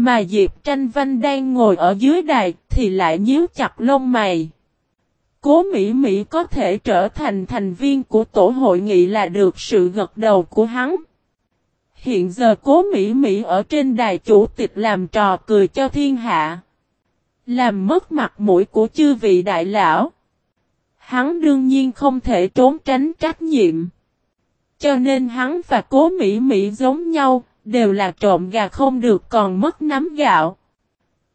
Mà Diệp Tranh Vanh đang ngồi ở dưới đài thì lại nhíu chặt lông mày. Cố Mỹ Mỹ có thể trở thành thành viên của tổ hội nghị là được sự gật đầu của hắn. Hiện giờ cố Mỹ Mỹ ở trên đài chủ tịch làm trò cười cho thiên hạ. Làm mất mặt mũi của chư vị đại lão. Hắn đương nhiên không thể trốn tránh trách nhiệm. Cho nên hắn và cố Mỹ Mỹ giống nhau, đều là trộm gà không được còn mất nắm gạo.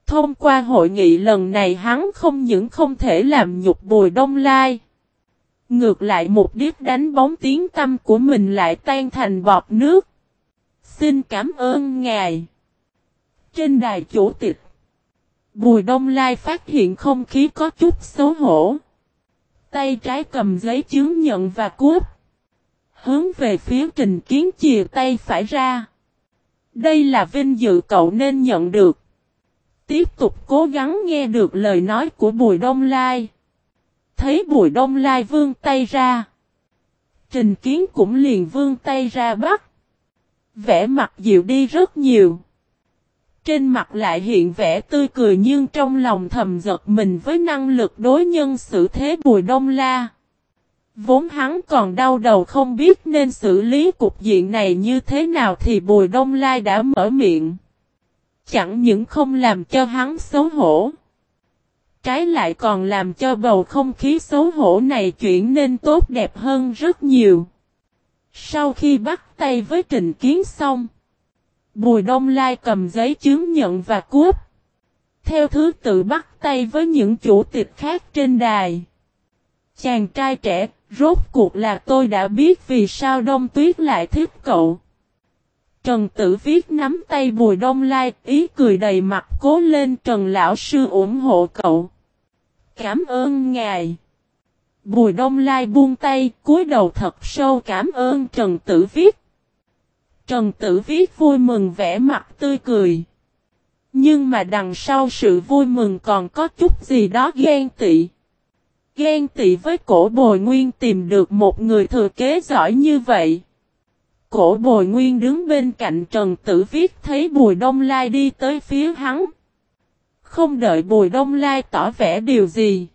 Thông qua hội nghị lần này hắn không những không thể làm nhục bùi đông lai. Ngược lại một điếc đánh bóng tiếng tâm của mình lại tan thành bọt nước. Xin cảm ơn ngài. Trên đài chủ tịch. Bùi đông lai phát hiện không khí có chút xấu hổ. Tay trái cầm giấy chứng nhận và cúp. Hướng về phía trình kiến chìa tay phải ra. Đây là vinh dự cậu nên nhận được. Tiếp tục cố gắng nghe được lời nói của Bùi Đông Lai. Thấy Bùi Đông Lai vương tay ra. Trình Kiến cũng liền vương tay ra bắt. Vẽ mặt dịu đi rất nhiều. Trên mặt lại hiện vẻ tươi cười nhưng trong lòng thầm giật mình với năng lực đối nhân xử thế Bùi Đông La. Vốn hắn còn đau đầu không biết nên xử lý cục diện này như thế nào thì Bùi Đông Lai đã mở miệng. Chẳng những không làm cho hắn xấu hổ. Trái lại còn làm cho bầu không khí xấu hổ này chuyển nên tốt đẹp hơn rất nhiều. Sau khi bắt tay với Trình Kiến xong. Bùi Đông Lai cầm giấy chứng nhận và cúp. Theo thứ tự bắt tay với những chủ tịch khác trên đài. Chàng trai trẻ, rốt cuộc là tôi đã biết vì sao Đông Tuyết lại thích cậu. Trần Tử Viết nắm tay Bùi Đông Lai, ý cười đầy mặt cố lên Trần Lão Sư ủng hộ cậu. Cảm ơn ngài. Bùi Đông Lai buông tay, cúi đầu thật sâu cảm ơn Trần Tử Viết. Trần Tử Viết vui mừng vẻ mặt tươi cười. Nhưng mà đằng sau sự vui mừng còn có chút gì đó ghen tị. Ghen tị với cổ bồi nguyên tìm được một người thừa kế giỏi như vậy. Cổ bồi nguyên đứng bên cạnh Trần Tử Viết thấy Bùi Đông Lai đi tới phía hắn. Không đợi Bùi Đông Lai tỏ vẻ điều gì.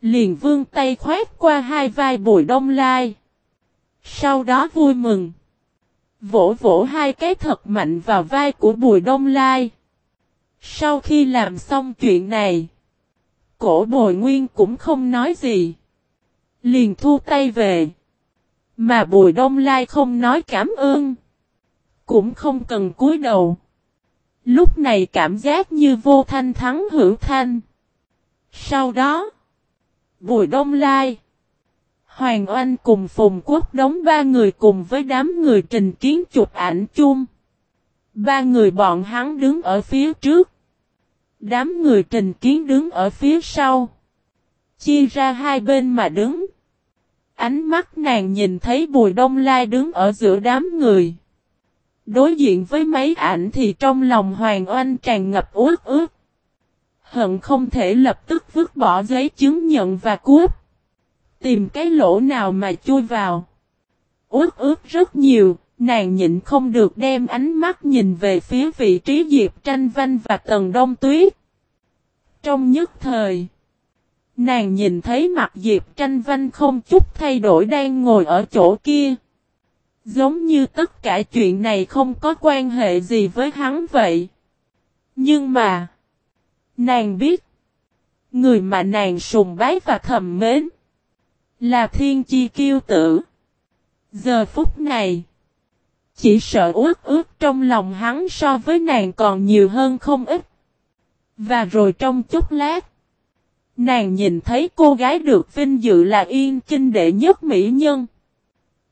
Liền vương tay khoét qua hai vai Bùi Đông Lai. Sau đó vui mừng. Vỗ vỗ hai cái thật mạnh vào vai của Bùi Đông Lai. Sau khi làm xong chuyện này. Cổ bồi nguyên cũng không nói gì. Liền thu tay về. Mà Bùi Đông Lai không nói cảm ơn. Cũng không cần cúi đầu. Lúc này cảm giác như vô thanh thắng hữu thanh. Sau đó, Bùi Đông Lai, Hoàng Oanh cùng Phùng Quốc đóng ba người cùng với đám người trình kiến chụp ảnh chung. Ba người bọn hắn đứng ở phía trước. Đám người trình kiến đứng ở phía sau. Chia ra hai bên mà đứng. Ánh mắt nàng nhìn thấy Bùi Đông Lai đứng ở giữa đám người. Đối diện với mấy ảnh thì trong lòng Hoàng Oanh tràn ngập ướt ướt. Hận không thể lập tức vứt bỏ giấy chứng nhận và cút Tìm cái lỗ nào mà chui vào. Ướt ướt rất nhiều, nàng nhịn không được đem ánh mắt nhìn về phía vị trí Diệp Tranh Vanh và Tần Đông Tuyết. Trong nhất thời, nàng nhìn thấy mặt Diệp Tranh Vanh không chút thay đổi đang ngồi ở chỗ kia. Giống như tất cả chuyện này không có quan hệ gì với hắn vậy. Nhưng mà, nàng biết, người mà nàng sùng bái và thầm mến, là thiên chi kiêu tử. Giờ phút này, chỉ sợ ướt ướt trong lòng hắn so với nàng còn nhiều hơn không ít. Và rồi trong chút lát, nàng nhìn thấy cô gái được vinh dự là yên kinh đệ nhất mỹ nhân.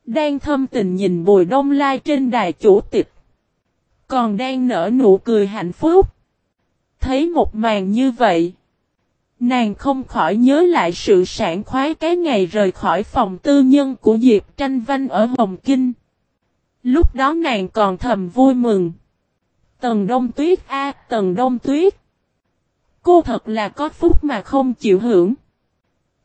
Đang thâm tình nhìn Bùi Đông Lai trên đài chủ tịch. Còn đang nở nụ cười hạnh phúc. Thấy một màn như vậy. Nàng không khỏi nhớ lại sự sản khoái cái ngày rời khỏi phòng tư nhân của Diệp Tranh Vanh ở Hồng Kinh. Lúc đó nàng còn thầm vui mừng. Tần Đông Tuyết a, Tần Đông Tuyết. Cô thật là có phúc mà không chịu hưởng.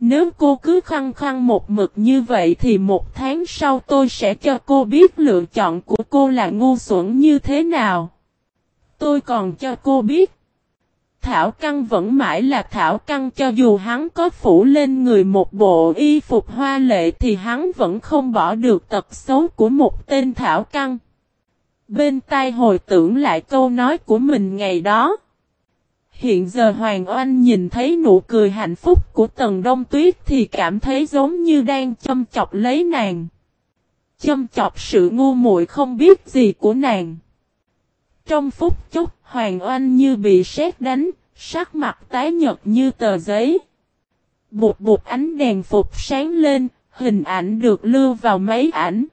Nếu cô cứ khăng khăng một mực như vậy thì một tháng sau tôi sẽ cho cô biết lựa chọn của cô là ngu xuẩn như thế nào. Tôi còn cho cô biết. Thảo Căn vẫn mãi là Thảo Căn cho dù hắn có phủ lên người một bộ y phục hoa lệ thì hắn vẫn không bỏ được tật xấu của một tên Thảo Căn. Bên tai hồi tưởng lại câu nói của mình ngày đó. Hiện giờ Hoàng Oanh nhìn thấy nụ cười hạnh phúc của Tần Đông Tuyết thì cảm thấy giống như đang châm chọc lấy nàng. Châm chọc sự ngu muội không biết gì của nàng. Trong phút chốc, Hoàng Oanh như bị sét đánh, sắc mặt tái nhật như tờ giấy. Bụt bụt ánh đèn phục sáng lên, hình ảnh được lưu vào máy ảnh.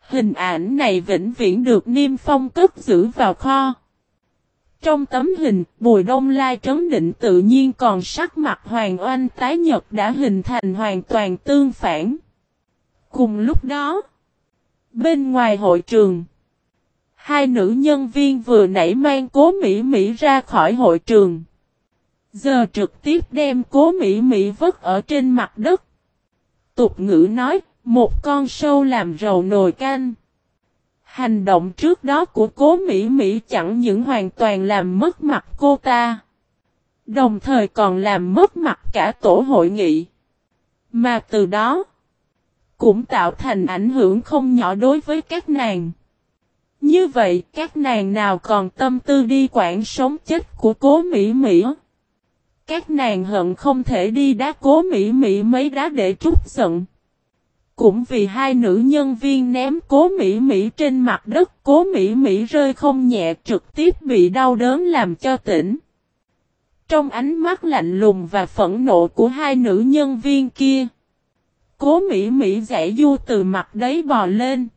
Hình ảnh này vĩnh viễn được Niêm Phong cất giữ vào kho. Trong tấm hình, Bùi Đông Lai trấn định tự nhiên còn sắc mặt Hoàng Oanh tái nhật đã hình thành hoàn toàn tương phản. Cùng lúc đó, bên ngoài hội trường, hai nữ nhân viên vừa nãy mang cố Mỹ Mỹ ra khỏi hội trường. Giờ trực tiếp đem cố Mỹ Mỹ vứt ở trên mặt đất. Tục ngữ nói, một con sâu làm rầu nồi canh. Hành động trước đó của cố Mỹ Mỹ chẳng những hoàn toàn làm mất mặt cô ta. Đồng thời còn làm mất mặt cả tổ hội nghị. Mà từ đó, cũng tạo thành ảnh hưởng không nhỏ đối với các nàng. Như vậy, các nàng nào còn tâm tư đi quản sống chết của cố Mỹ Mỹ? Các nàng hận không thể đi đá cố Mỹ Mỹ mấy đá để trút giận. Cũng vì hai nữ nhân viên ném cố Mỹ Mỹ trên mặt đất, cố Mỹ Mỹ rơi không nhẹ trực tiếp bị đau đớn làm cho tỉnh. Trong ánh mắt lạnh lùng và phẫn nộ của hai nữ nhân viên kia, cố Mỹ Mỹ giải du từ mặt đấy bò lên.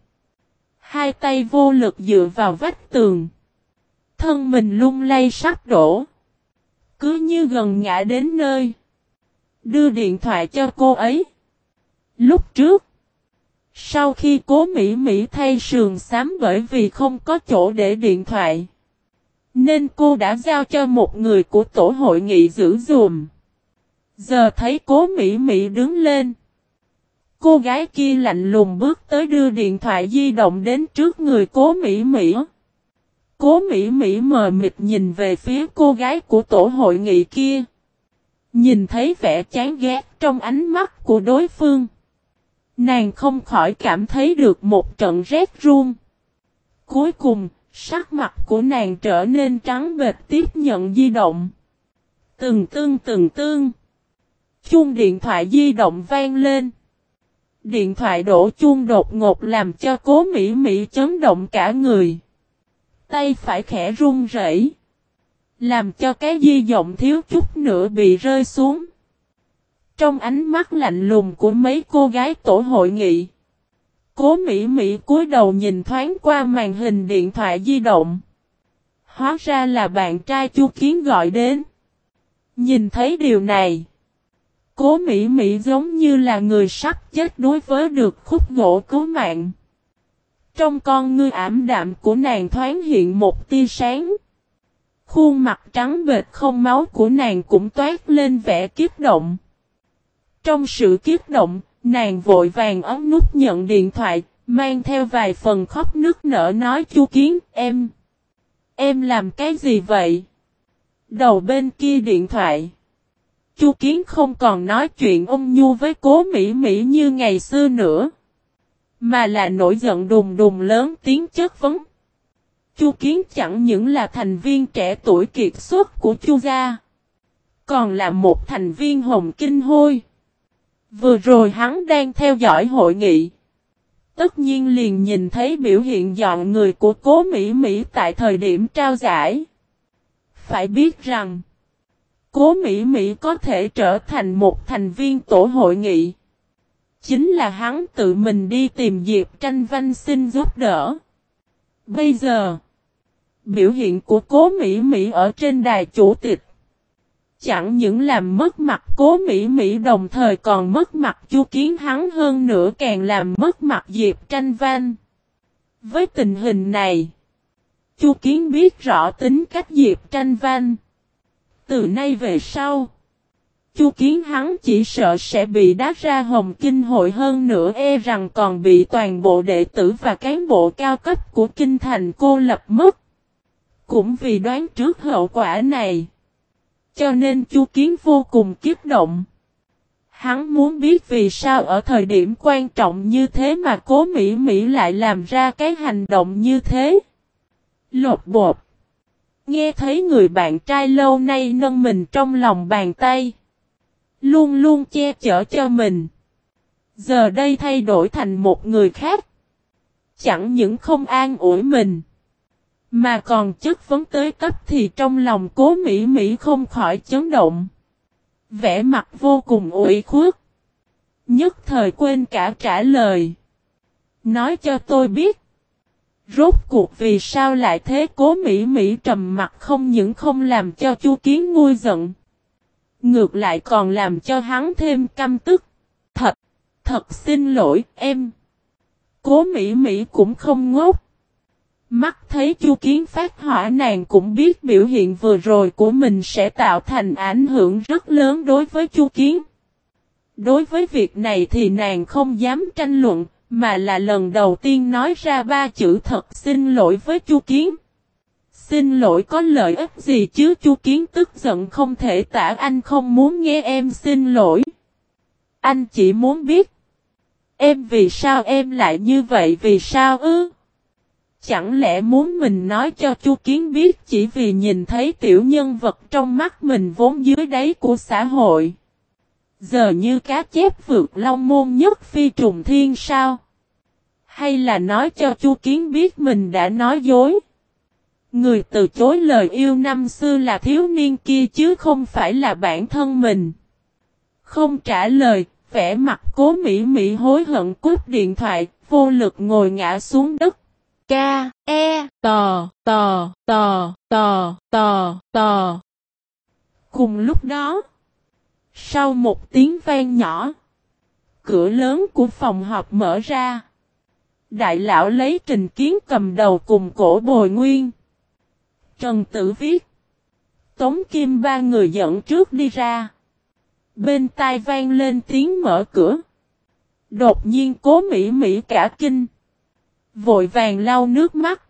Hai tay vô lực dựa vào vách tường. Thân mình lung lay sắp đổ. Cứ như gần ngã đến nơi. Đưa điện thoại cho cô ấy. Lúc trước, sau khi cố Mỹ Mỹ thay sườn xám bởi vì không có chỗ để điện thoại, nên cô đã giao cho một người của tổ hội nghị giữ dùm. Giờ thấy cố Mỹ Mỹ đứng lên. Cô gái kia lạnh lùng bước tới đưa điện thoại di động đến trước người cố Mỹ Mỹ. Cố Mỹ Mỹ mờ mịt nhìn về phía cô gái của tổ hội nghị kia. Nhìn thấy vẻ chán ghét trong ánh mắt của đối phương. Nàng không khỏi cảm thấy được một trận rét run. Cuối cùng, sắc mặt của nàng trở nên trắng bệt tiếp nhận di động. Từng tương từng tương. Chuông điện thoại di động vang lên. Điện thoại đổ chuông đột ngột làm cho cố Mỹ Mỹ chấn động cả người. Tay phải khẽ run rẩy, Làm cho cái di động thiếu chút nữa bị rơi xuống. Trong ánh mắt lạnh lùng của mấy cô gái tổ hội nghị. Cố Mỹ Mỹ cúi đầu nhìn thoáng qua màn hình điện thoại di động. Hóa ra là bạn trai Chu Kiến gọi đến. Nhìn thấy điều này. Cố Mỹ Mỹ giống như là người sắp chết đối với được khúc gỗ cứu mạng. Trong con ngươi ảm đạm của nàng thoáng hiện một tia sáng. Khuôn mặt trắng bệt không máu của nàng cũng toát lên vẻ kiếp động. Trong sự kiếp động, nàng vội vàng ấn nút nhận điện thoại, mang theo vài phần khóc nước nở nói chu kiến, em. Em làm cái gì vậy? Đầu bên kia điện thoại. Chu Kiến không còn nói chuyện ôm nhu với cố Mỹ Mỹ như ngày xưa nữa. Mà là nổi giận đùng đùng lớn tiếng chất vấn. Chu Kiến chẳng những là thành viên trẻ tuổi kiệt xuất của Chu gia. Còn là một thành viên hồng kinh hôi. Vừa rồi hắn đang theo dõi hội nghị. Tất nhiên liền nhìn thấy biểu hiện dọn người của cố Mỹ Mỹ tại thời điểm trao giải. Phải biết rằng, cố Mỹ Mỹ có thể trở thành một thành viên tổ hội nghị. Chính là hắn tự mình đi tìm Diệp Tranh Văn xin giúp đỡ. Bây giờ, biểu hiện của cố Mỹ Mỹ ở trên đài chủ tịch chẳng những làm mất mặt cố Mỹ Mỹ đồng thời còn mất mặt chu kiến hắn hơn nữa càng làm mất mặt Diệp Tranh Văn. Với tình hình này, chu kiến biết rõ tính cách Diệp Tranh Văn. Từ nay về sau, chu kiến hắn chỉ sợ sẽ bị đá ra hồng kinh hội hơn nữa e rằng còn bị toàn bộ đệ tử và cán bộ cao cấp của kinh thành cô lập mất. Cũng vì đoán trước hậu quả này. Cho nên Chu Kiến vô cùng kiếp động. Hắn muốn biết vì sao ở thời điểm quan trọng như thế mà cố Mỹ Mỹ lại làm ra cái hành động như thế. Lột bột. Nghe thấy người bạn trai lâu nay nâng mình trong lòng bàn tay. Luôn luôn che chở cho mình. Giờ đây thay đổi thành một người khác. Chẳng những không an ủi mình. Mà còn chất vấn tới cấp thì trong lòng cố Mỹ Mỹ không khỏi chấn động. Vẽ mặt vô cùng ủy khuất. Nhất thời quên cả trả lời. Nói cho tôi biết. Rốt cuộc vì sao lại thế cố Mỹ Mỹ trầm mặt không những không làm cho Chu Kiến nguôi giận. Ngược lại còn làm cho hắn thêm căm tức. Thật, thật xin lỗi em. Cố Mỹ Mỹ cũng không ngốc. Mắt thấy Chu Kiến phát hỏa nàng cũng biết biểu hiện vừa rồi của mình sẽ tạo thành ảnh hưởng rất lớn đối với Chu Kiến. Đối với việc này thì nàng không dám tranh luận, mà là lần đầu tiên nói ra ba chữ thật xin lỗi với Chu Kiến. Xin lỗi có lợi ích gì chứ Chu Kiến tức giận không thể tả, anh không muốn nghe em xin lỗi. Anh chỉ muốn biết. Em vì sao em lại như vậy, vì sao ư? Chẳng lẽ muốn mình nói cho Chu Kiến biết chỉ vì nhìn thấy tiểu nhân vật trong mắt mình vốn dưới đáy của xã hội. Giờ như cá chép vượt long môn nhất phi trùng thiên sao? Hay là nói cho Chu Kiến biết mình đã nói dối? Người từ chối lời yêu năm xưa là thiếu niên kia chứ không phải là bản thân mình. Không trả lời, vẻ mặt cố mỹ mỹ hối hận cúp điện thoại, vô lực ngồi ngã xuống đất. K, e, tò, tò, tò, tò, tò, tò. Cùng lúc đó, sau một tiếng vang nhỏ, cửa lớn của phòng họp mở ra. Đại lão lấy trình kiến cầm đầu cùng cổ bồi nguyên. Trần Tử viết. Tống Kim ba người dẫn trước đi ra. Bên tai vang lên tiếng mở cửa. Đột nhiên cố Mỹ Mỹ cả kinh. Vội vàng lau nước mắt.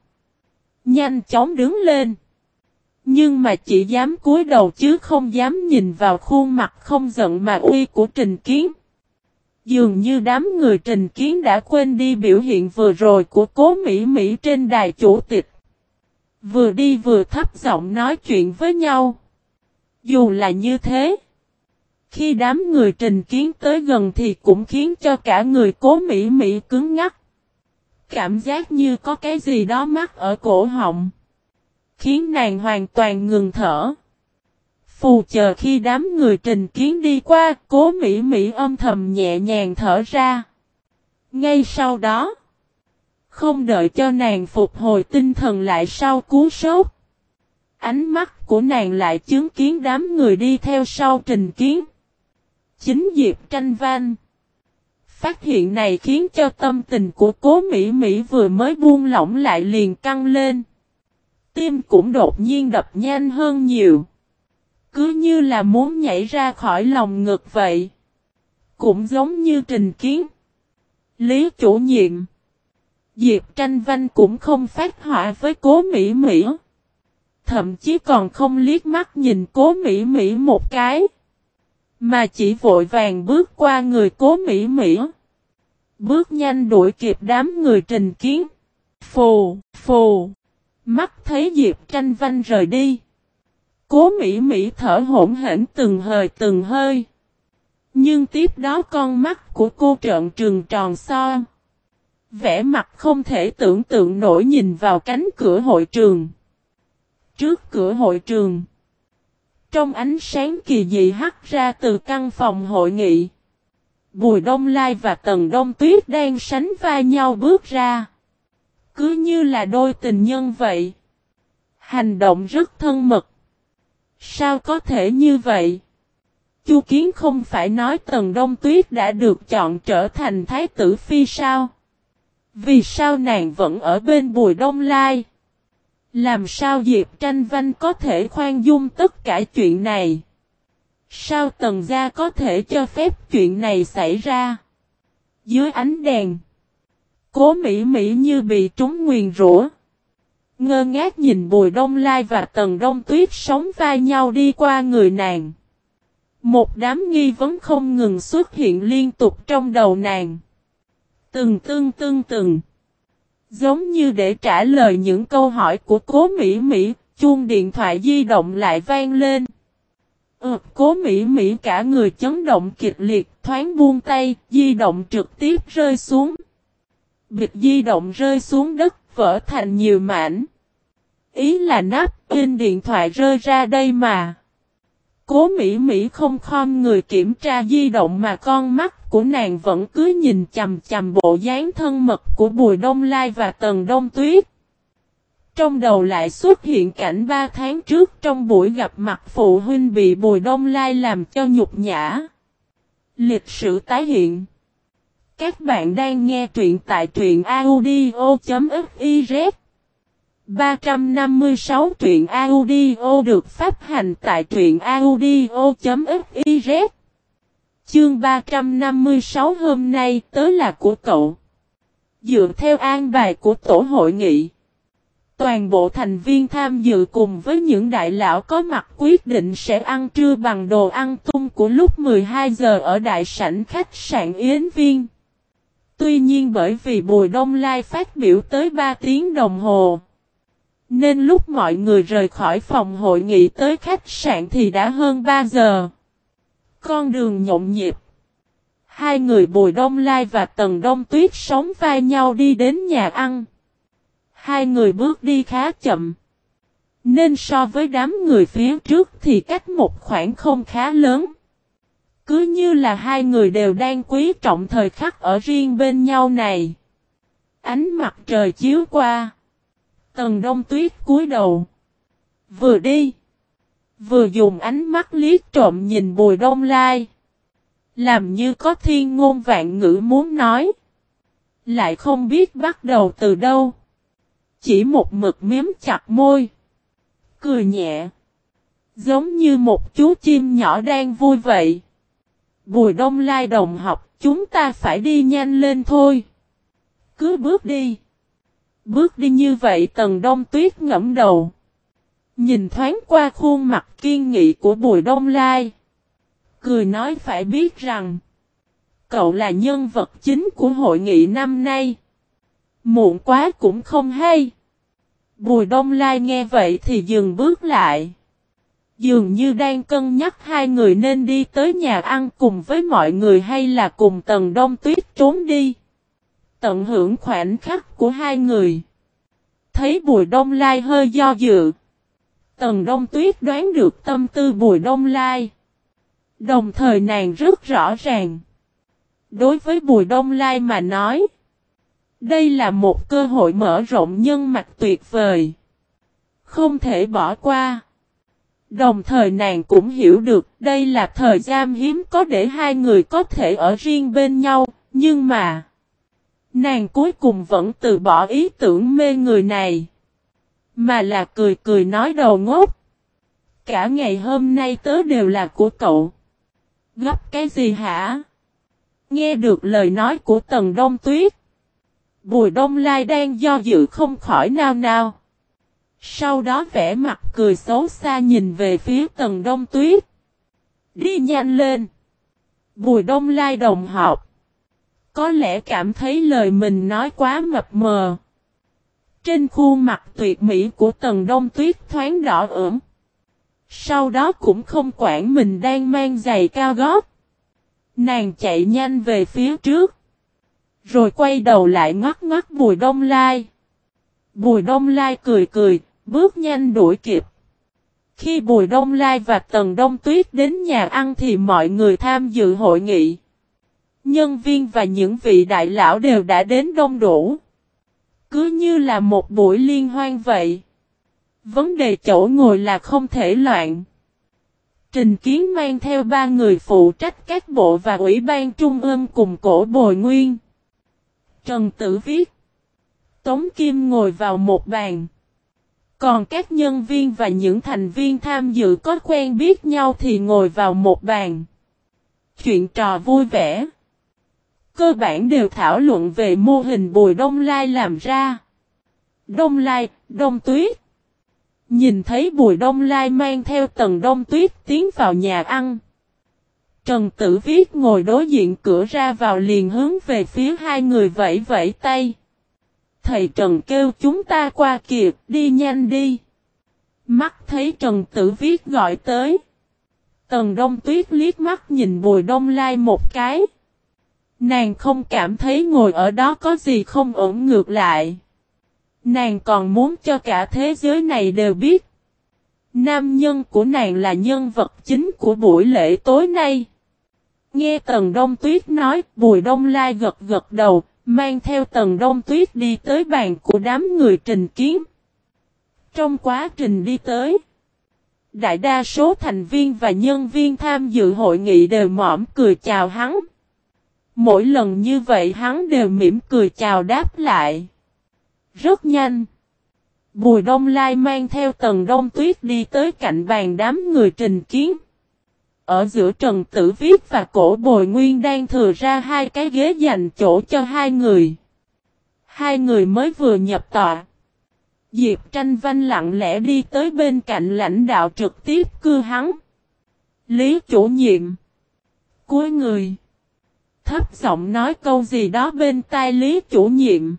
Nhanh chóng đứng lên. Nhưng mà chỉ dám cúi đầu chứ không dám nhìn vào khuôn mặt không giận mà uy của Trình Kiến. Dường như đám người Trình Kiến đã quên đi biểu hiện vừa rồi của cố Mỹ Mỹ trên đài chủ tịch. Vừa đi vừa thấp giọng nói chuyện với nhau. Dù là như thế. Khi đám người Trình Kiến tới gần thì cũng khiến cho cả người cố Mỹ Mỹ cứng ngắc. Cảm giác như có cái gì đó mắc ở cổ họng. Khiến nàng hoàn toàn ngừng thở. Phù chờ khi đám người trình kiến đi qua, cố Mỹ Mỹ âm thầm nhẹ nhàng thở ra. Ngay sau đó, không đợi cho nàng phục hồi tinh thần lại sau cú sốt. Ánh mắt của nàng lại chứng kiến đám người đi theo sau trình kiến. Chính Diệp tranh van. Phát hiện này khiến cho tâm tình của cố Mỹ Mỹ vừa mới buông lỏng lại liền căng lên. Tim cũng đột nhiên đập nhanh hơn nhiều. Cứ như là muốn nhảy ra khỏi lòng ngực vậy. Cũng giống như trình kiến. Lý chủ nhiệm. Diệp tranh văn cũng không phát họa với cố Mỹ Mỹ. Thậm chí còn không liếc mắt nhìn cố Mỹ Mỹ một cái. Mà chỉ vội vàng bước qua người cố Mỹ Mỹ. Bước nhanh đuổi kịp đám người trình kiến. Phù, phù. Mắt thấy Diệp tranh văn rời đi. Cố Mỹ Mỹ thở hổn hển từng hơi từng hơi. Nhưng tiếp đó con mắt của cô trợn trừng tròn so. Vẽ mặt không thể tưởng tượng nổi nhìn vào cánh cửa hội trường. Trước cửa hội trường. Trong ánh sáng kỳ dị hắt ra từ căn phòng hội nghị. Bùi Đông Lai và Tần Đông Tuyết đang sánh vai nhau bước ra. Cứ như là đôi tình nhân vậy. Hành động rất thân mật. Sao có thể như vậy? Chu Kiến không phải nói Tần Đông Tuyết đã được chọn trở thành Thái tử Phi sao? Vì sao nàng vẫn ở bên Bùi Đông Lai? Làm sao Diệp Tranh Văn có thể khoan dung tất cả chuyện này? Sao Tần Gia có thể cho phép chuyện này xảy ra? Dưới ánh đèn, cố Mỹ Mỹ như bị trúng nguyền rủa. Ngơ ngác nhìn Bùi Đông Lai và Tần Đông Tuyết sống vai nhau đi qua người nàng. Một đám nghi vấn không ngừng xuất hiện liên tục trong đầu nàng. Từng tương tương từng. Giống như để trả lời những câu hỏi của cố Mỹ Mỹ, chuông điện thoại di động lại vang lên. Ừ, cố Mỹ Mỹ cả người chấn động kịch liệt, thoáng buông tay, di động trực tiếp rơi xuống. Bịch di động rơi xuống đất, vỡ thành nhiều mảnh. Ý là nắp in điện thoại rơi ra đây mà. Cố Mỹ Mỹ không khom người kiểm tra di động mà con mắt của nàng vẫn cứ nhìn chầm chầm bộ dáng thân mật của Bùi Đông Lai và Tần Đông Tuyết. Trong đầu lại xuất hiện cảnh ba tháng trước trong buổi gặp mặt phụ huynh bị Bùi Đông Lai làm cho nhục nhã. Lịch sử tái hiện các bạn đang nghe truyện tại truyện audio.fiz 356 truyện audio được phát hành tại truyện audio.fiz Chương 356 hôm nay tới là của cậu. Dựa theo an bài của tổ hội nghị. Toàn bộ thành viên tham dự cùng với những đại lão có mặt quyết định sẽ ăn trưa bằng đồ ăn tung của lúc 12 giờ ở đại sảnh khách sạn Yến Viên. Tuy nhiên bởi vì Bùi Đông Lai phát biểu tới 3 tiếng đồng hồ. Nên lúc mọi người rời khỏi phòng hội nghị tới khách sạn thì đã hơn 3 giờ. Con đường nhộn nhịp. Hai người Bùi Đông Lai và Tần Đông Tuyết sống vai nhau đi đến nhà ăn. Hai người bước đi khá chậm. Nên so với đám người phía trước thì cách một khoảng không khá lớn. Cứ như là hai người đều đang quý trọng thời khắc ở riêng bên nhau này. Ánh mặt trời chiếu qua. Tần đông tuyết cúi đầu. Vừa đi. Vừa dùng ánh mắt liếc trộm nhìn bùi đông lai. Làm như có thiên ngôn vạn ngữ muốn nói. Lại không biết bắt đầu từ đâu. Chỉ một mực miếm chặt môi. Cười nhẹ. Giống như một chú chim nhỏ đang vui vậy. Bùi đông lai đồng học, chúng ta phải đi nhanh lên thôi. Cứ bước đi. Bước đi như vậy tần đông tuyết ngẫm đầu. Nhìn thoáng qua khuôn mặt kiên nghị của bùi đông lai. Cười nói phải biết rằng. Cậu là nhân vật chính của hội nghị năm nay. Muộn quá cũng không hay. Bùi đông lai nghe vậy thì dừng bước lại. Dường như đang cân nhắc hai người nên đi tới nhà ăn cùng với mọi người hay là cùng tần đông tuyết trốn đi tận hưởng khoảnh khắc của hai người. Thấy Bùi Đông Lai hơi do dự. Tần Đông Tuyết đoán được tâm tư Bùi Đông Lai. Đồng thời nàng rất rõ ràng. Đối với Bùi Đông Lai mà nói. Đây là một cơ hội mở rộng nhân mạch tuyệt vời. Không thể bỏ qua. Đồng thời nàng cũng hiểu được đây là thời gian hiếm có để hai người có thể ở riêng bên nhau, nhưng mà... Nàng cuối cùng vẫn từ bỏ ý tưởng mê người này. Mà là cười cười nói đầu ngốc. Cả ngày hôm nay tớ đều là của cậu. Gấp cái gì hả? Nghe được lời nói của Tần Đông Tuyết. Bùi Đông Lai đang do dự không khỏi nao nao. Sau đó vẽ mặt cười xấu xa nhìn về phía Tần Đông Tuyết. Đi nhanh lên. Bùi Đông Lai đồng học. Có lẽ cảm thấy lời mình nói quá mập mờ. Trên khuôn mặt tuyệt mỹ của tầng đông tuyết thoáng đỏ ửng. Sau đó cũng không quản mình đang mang giày cao gót. Nàng chạy nhanh về phía trước. Rồi quay đầu lại ngắt ngắt Bùi Đông Lai. Bùi Đông Lai cười cười, bước nhanh đuổi kịp. Khi Bùi Đông Lai và Tần Đông Tuyết đến nhà ăn thì mọi người tham dự hội nghị nhân viên và những vị đại lão đều đã đến đông đủ. Cứ như là một buổi liên hoan vậy. Vấn đề chỗ ngồi là không thể loạn. Trình Kiến mang theo ba người phụ trách các bộ và ủy ban trung ương cùng cổ bồi nguyên. Trần Tử viết. Tống Kim ngồi vào một bàn. Còn các nhân viên và những thành viên tham dự có quen biết nhau thì ngồi vào một bàn. Chuyện trò vui vẻ. Cơ bản đều thảo luận về mô hình Bùi Đông Lai làm ra. Đông Lai, Đông Tuyết. Nhìn thấy Bùi Đông Lai mang theo tầng Đông Tuyết tiến vào nhà ăn. Trần Tử Viết ngồi đối diện cửa ra vào liền hướng về phía hai người vẫy vẫy tay. Thầy Trần kêu chúng ta qua kìa, đi nhanh đi. Mắt thấy Trần Tử Viết gọi tới. Tần Đông Tuyết liếc mắt nhìn Bùi Đông Lai một cái. Nàng không cảm thấy ngồi ở đó có gì không ổn ngược lại. Nàng còn muốn cho cả thế giới này đều biết. Nam nhân của nàng là nhân vật chính của buổi lễ tối nay. Nghe Tần Đông Tuyết nói, Bùi Đông Lai gật gật đầu, mang theo tầng Đông Tuyết đi tới bàn của đám người trình kiến. Trong quá trình đi tới, đại đa số thành viên và nhân viên tham dự hội nghị đều mỏm cười chào hắn. Mỗi lần như vậy hắn đều mỉm cười chào đáp lại. Rất nhanh. Bùi Đông Lai mang theo tầng đông tuyết đi tới cạnh bàn đám người trình kiến. Ở giữa Trần Tử Viết và cổ bồi nguyên đang thừa ra hai cái ghế dành chỗ cho hai người. Hai người mới vừa nhập tọa. Diệp tranh văn lặng lẽ đi tới bên cạnh lãnh đạo trực tiếp cư hắn. Lý chủ nhiệm. Cuối người. Thấp giọng nói câu gì đó bên tai Lý chủ nhiệm.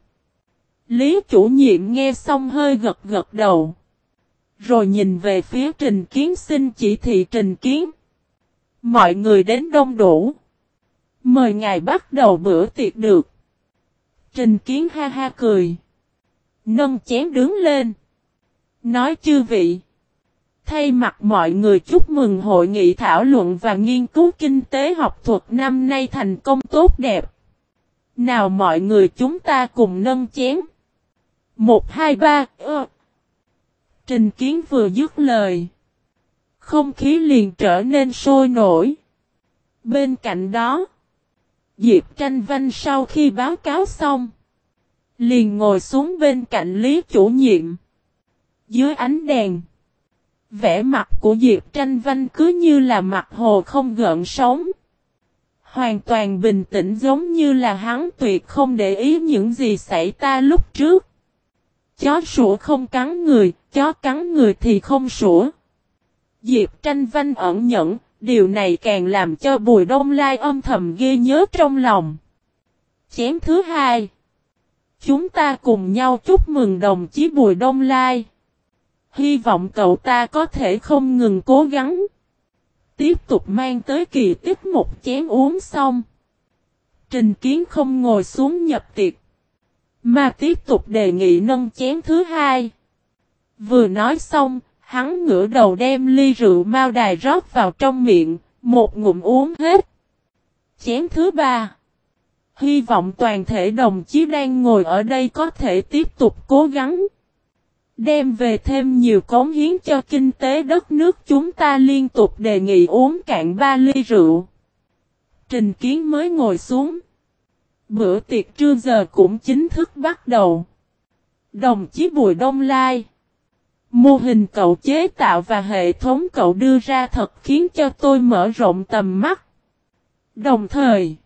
Lý chủ nhiệm nghe xong hơi gật gật đầu. Rồi nhìn về phía trình kiến xin chỉ thị trình kiến. Mọi người đến đông đủ. Mời ngài bắt đầu bữa tiệc được. Trình kiến ha ha cười. Nâng chén đứng lên. Nói chư vị. Thay mặt mọi người chúc mừng hội nghị thảo luận và nghiên cứu kinh tế học thuật năm nay thành công tốt đẹp. Nào mọi người chúng ta cùng nâng chén. Một, hai, ba, ơ. Trình kiến vừa dứt lời. Không khí liền trở nên sôi nổi. Bên cạnh đó. Diệp tranh Văn sau khi báo cáo xong. Liền ngồi xuống bên cạnh Lý chủ nhiệm. Dưới ánh đèn. Vẻ mặt của Diệp tranh Văn cứ như là mặt hồ không gợn sóng. Hoàn toàn bình tĩnh giống như là hắn tuyệt không để ý những gì xảy ta lúc trước. Chó sủa không cắn người, chó cắn người thì không sủa. Diệp tranh vanh ẩn nhẫn, điều này càng làm cho Bùi Đông Lai âm thầm ghê nhớ trong lòng. Chém thứ hai. Chúng ta cùng nhau chúc mừng đồng chí Bùi Đông Lai. Hy vọng cậu ta có thể không ngừng cố gắng. Tiếp tục mang tới kỳ tích một chén uống xong. Trình kiến không ngồi xuống nhập tiệc. Mà tiếp tục đề nghị nâng chén thứ hai. Vừa nói xong, hắn ngửa đầu đem ly rượu mao đài rót vào trong miệng, một ngụm uống hết. Chén thứ ba. Hy vọng toàn thể đồng chí đang ngồi ở đây có thể tiếp tục cố gắng. Đem về thêm nhiều cống hiến cho kinh tế đất nước chúng ta liên tục đề nghị uống cạn ba ly rượu. Trình kiến mới ngồi xuống. Bữa tiệc trưa giờ cũng chính thức bắt đầu. Đồng chí Bùi Đông Lai. Mô hình cậu chế tạo và hệ thống cậu đưa ra thật khiến cho tôi mở rộng tầm mắt. Đồng thời,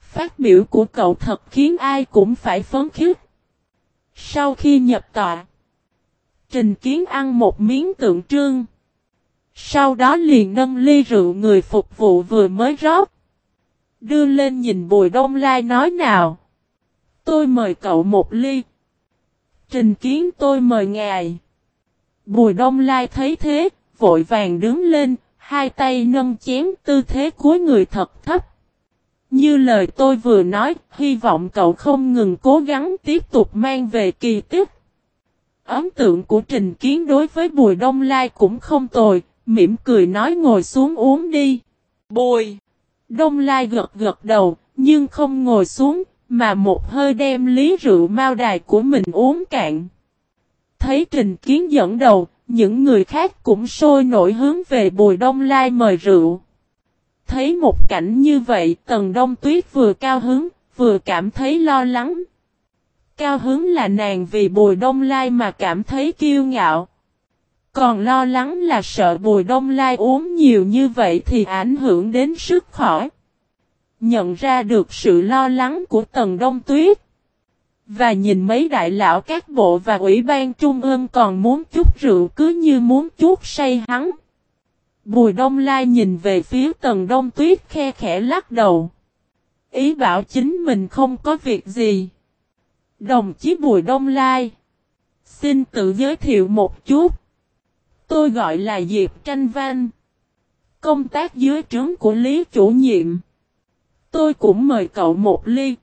phát biểu của cậu thật khiến ai cũng phải phấn khích. Sau khi nhập tọa, Trình Kiến ăn một miếng tượng trưng. Sau đó liền nâng ly rượu người phục vụ vừa mới rót. Đưa lên nhìn Bùi Đông Lai nói nào. Tôi mời cậu một ly. Trình Kiến tôi mời ngài. Bùi Đông Lai thấy thế, vội vàng đứng lên, hai tay nâng chém tư thế cuối người thật thấp. Như lời tôi vừa nói, hy vọng cậu không ngừng cố gắng tiếp tục mang về kỳ tích. Ấn tượng của Trình Kiến đối với Bùi Đông Lai cũng không tồi, mỉm cười nói ngồi xuống uống đi. Bùi! Đông Lai gật gật đầu, nhưng không ngồi xuống, mà một hơi đem lý rượu mao đài của mình uống cạn. Thấy Trình Kiến dẫn đầu, những người khác cũng sôi nổi hướng về Bùi Đông Lai mời rượu. Thấy một cảnh như vậy, Tần Đông Tuyết vừa cao hứng, vừa cảm thấy lo lắng. Cao hứng là nàng vì Bùi Đông Lai mà cảm thấy kiêu ngạo. Còn lo lắng là sợ Bùi Đông Lai uống nhiều như vậy thì ảnh hưởng đến sức khỏe. Nhận ra được sự lo lắng của Tần Đông Tuyết. Và nhìn mấy đại lão các bộ và ủy ban trung ương còn muốn chút rượu cứ như muốn chút say hắn. Bùi đông lai nhìn về phía tầng đông tuyết khe khẽ lắc đầu. Ý bảo chính mình không có việc gì. Đồng chí Bùi Đông Lai. Xin tự giới thiệu một chút. Tôi gọi là Diệp Tranh Văn. Công tác dưới trướng của Lý chủ nhiệm. Tôi cũng mời cậu một ly.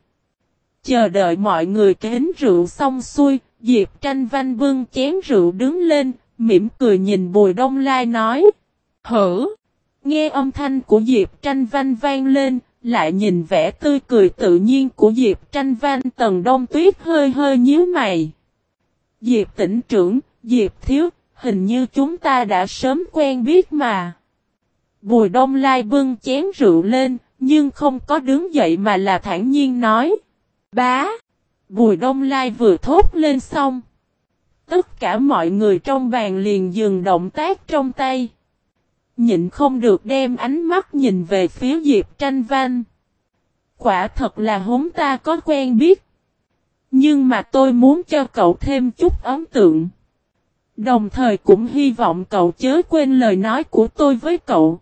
Chờ đợi mọi người kén rượu xong xuôi, Diệp Tranh Văn bưng chén rượu đứng lên, mỉm cười nhìn Bùi Đông Lai nói. Hử! Nghe âm thanh của Diệp Tranh Văn vang lên, lại nhìn vẻ tươi cười tự nhiên của Diệp Tranh Văn Tần Đông Tuyết hơi hơi nhíu mày. Diệp tỉnh trưởng, Diệp thiếu, hình như chúng ta đã sớm quen biết mà. Bùi Đông Lai bưng chén rượu lên, nhưng không có đứng dậy mà là thản nhiên nói. Bá! Bùi Đông Lai vừa thốt lên xong. Tất cả mọi người trong bàn liền dừng động tác trong tay. Nhịn không được đem ánh mắt nhìn về phía Diệp Tranh Văn. Quả thật là húng ta có quen biết. Nhưng mà tôi muốn cho cậu thêm chút ấn tượng. Đồng thời cũng hy vọng cậu chớ quên lời nói của tôi với cậu.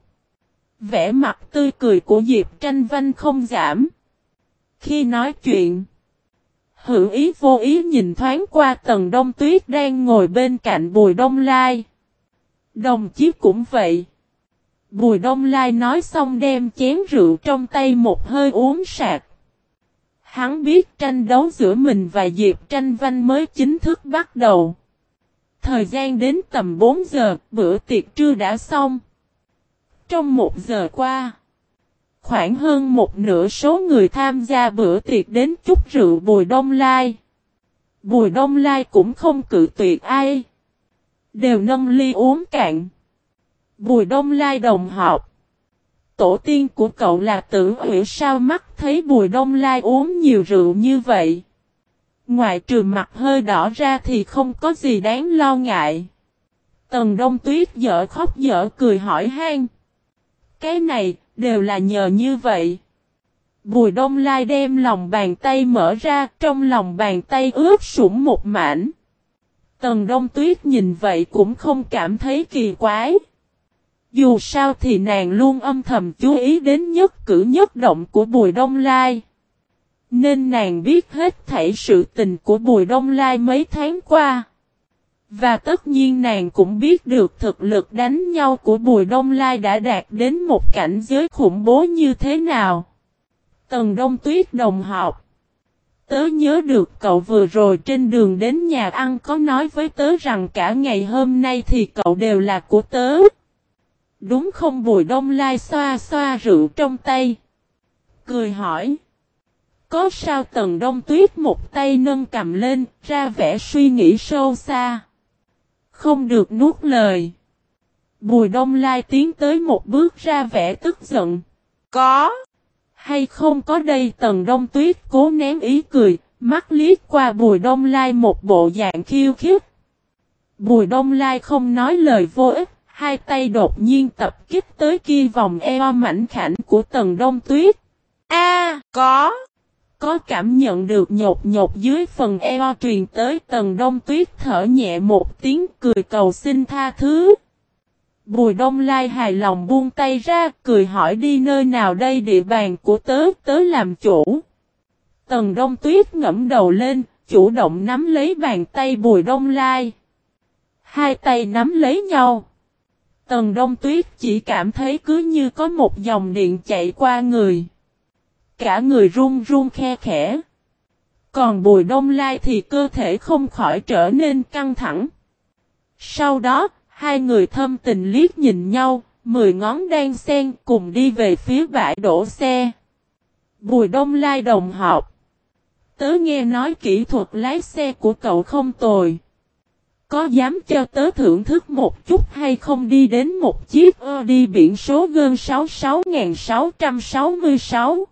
Vẻ mặt tươi cười của Diệp Tranh Văn không giảm. Khi nói chuyện, hữu ý vô ý nhìn thoáng qua tầng đông tuyết đang ngồi bên cạnh bùi đông lai. Đồng chí cũng vậy. Bùi Đông Lai nói xong đem chén rượu trong tay một hơi uống sạc. Hắn biết tranh đấu giữa mình và Diệp Tranh Văn mới chính thức bắt đầu. Thời gian đến tầm 4 giờ, bữa tiệc trưa đã xong. Trong một giờ qua, khoảng hơn một nửa số người tham gia bữa tiệc đến chút rượu Bùi Đông Lai. Bùi Đông Lai cũng không cự tuyệt ai. Đều nâng ly uống cạn. Bùi Đông Lai đồng học. Tổ tiên của cậu là tử ủy sao mắt thấy Bùi Đông Lai uống nhiều rượu như vậy. Ngoài trừ mặt hơi đỏ ra thì không có gì đáng lo ngại. Tần Đông Tuyết dở khóc dở cười hỏi han. Cái này, đều là nhờ như vậy. Bùi Đông Lai đem lòng bàn tay mở ra, trong lòng bàn tay ướp sũng một mảnh. Tần Đông Tuyết nhìn vậy cũng không cảm thấy kỳ quái. Dù sao thì nàng luôn âm thầm chú ý đến nhất cử nhất động của Bùi Đông Lai. Nên nàng biết hết thảy sự tình của Bùi Đông Lai mấy tháng qua. Và tất nhiên nàng cũng biết được thực lực đánh nhau của Bùi Đông Lai đã đạt đến một cảnh giới khủng bố như thế nào. Tần Đông Tuyết đồng học. Tớ nhớ được cậu vừa rồi trên đường đến nhà ăn có nói với tớ rằng cả ngày hôm nay thì cậu đều là của tớ. Đúng không Bùi Đông Lai xoa xoa rượu trong tay. Cười hỏi. Có sao Tần Đông Tuyết một tay nâng cầm lên, ra vẻ suy nghĩ sâu xa. Không được nuốt lời. Bùi Đông Lai tiến tới một bước ra vẻ tức giận. Có. Hay không có đây Tần Đông Tuyết cố ném ý cười, mắt liếc qua Bùi Đông Lai một bộ dạng khiêu khích. Bùi Đông Lai không nói lời vô ích, hai tay đột nhiên tập kích tới kia vòng eo mảnh khảnh của tầng đông tuyết. A, có. Có cảm nhận được nhột nhột dưới phần eo truyền tới tầng đông tuyết thở nhẹ một tiếng cười cầu xin tha thứ. Bùi đông lai hài lòng buông tay ra cười hỏi đi nơi nào đây địa bàn của tớ tớ làm chủ. Tầng đông tuyết ngẫm đầu lên, chủ động nắm lấy bàn tay bùi đông lai. Hai tay nắm lấy nhau. Tần Đông Tuyết chỉ cảm thấy cứ như có một dòng điện chạy qua người. Cả người run run khe khẽ. Còn Bùi Đông Lai thì cơ thể không khỏi trở nên căng thẳng. Sau đó, hai người thâm tình liếc nhìn nhau, mười ngón đang sen cùng đi về phía bãi đổ xe. Bùi Đông Lai đồng học. Tớ nghe nói kỹ thuật lái xe của cậu không tồi. Có dám cho tớ thưởng thức một chút hay không đi đến một chiếc đi biển số gơn 66666?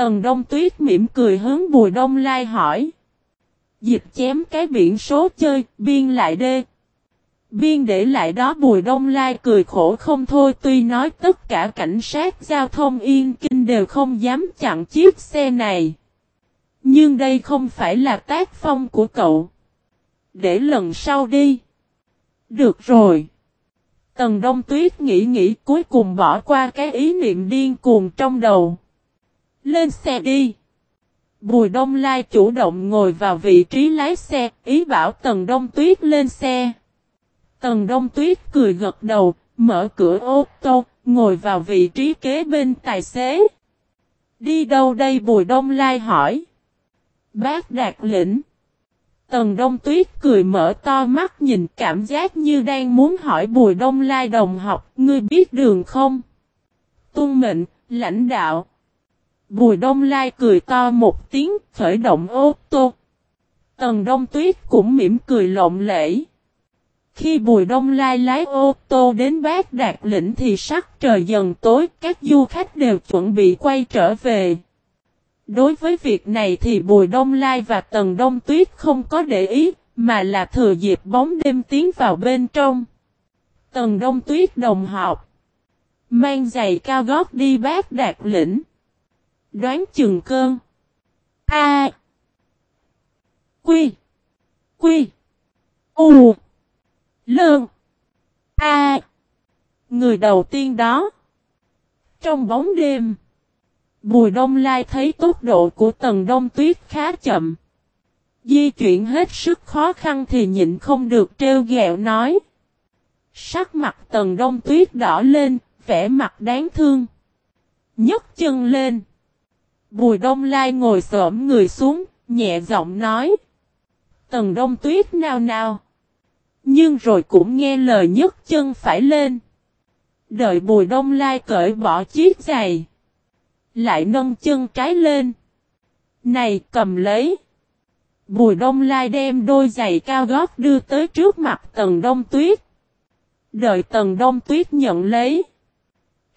Tần Đông Tuyết mỉm cười hướng Bùi Đông Lai hỏi. Dịch chém cái biển số chơi, biên lại đê. Biên để lại đó Bùi Đông Lai cười khổ không thôi tuy nói tất cả cảnh sát giao thông yên kinh đều không dám chặn chiếc xe này. Nhưng đây không phải là tác phong của cậu. Để lần sau đi. Được rồi. Tần Đông Tuyết nghĩ nghĩ cuối cùng bỏ qua cái ý niệm điên cuồng trong đầu. Lên xe đi. Bùi Đông Lai chủ động ngồi vào vị trí lái xe, ý bảo Tần Đông Tuyết lên xe. Tần Đông Tuyết cười gật đầu, mở cửa ô tô, ngồi vào vị trí kế bên tài xế. Đi đâu đây Bùi Đông Lai hỏi. Bác Đạt lĩnh. Tần Đông Tuyết cười mở to mắt nhìn cảm giác như đang muốn hỏi Bùi Đông Lai đồng học, ngươi biết đường không? Tung mệnh, lãnh đạo. Bùi Đông Lai cười to một tiếng, khởi động ô tô. Tần Đông Tuyết cũng mỉm cười lộn lễ. Khi Bùi Đông Lai lái ô tô đến Bát Đạt Lĩnh thì sắc trời dần tối, các du khách đều chuẩn bị quay trở về. Đối với việc này thì Bùi Đông Lai và Tần Đông Tuyết không có để ý, mà là thừa dịp bóng đêm tiến vào bên trong. Tần Đông Tuyết đồng học. Mang giày cao gót đi bác đạt lĩnh. Đoán chừng cơn. A. Quy. Quy. U. Lương. A. Người đầu tiên đó. Trong bóng đêm. Bùi Đông Lai thấy tốc độ của Tần Đông Tuyết khá chậm. Di chuyển hết sức khó khăn thì nhịn không được trêu ghẹo nói. Sắc mặt Tần Đông Tuyết đỏ lên, vẻ mặt đáng thương. nhấc chân lên. Bùi Đông Lai ngồi xổm người xuống, nhẹ giọng nói. Tần Đông Tuyết nào nào. Nhưng rồi cũng nghe lời nhấc chân phải lên. Đợi Bùi Đông Lai cởi bỏ chiếc giày. Lại nâng chân trái lên. Này cầm lấy. Bùi đông lai đem đôi giày cao gót đưa tới trước mặt tần đông tuyết. Đợi tần đông tuyết nhận lấy.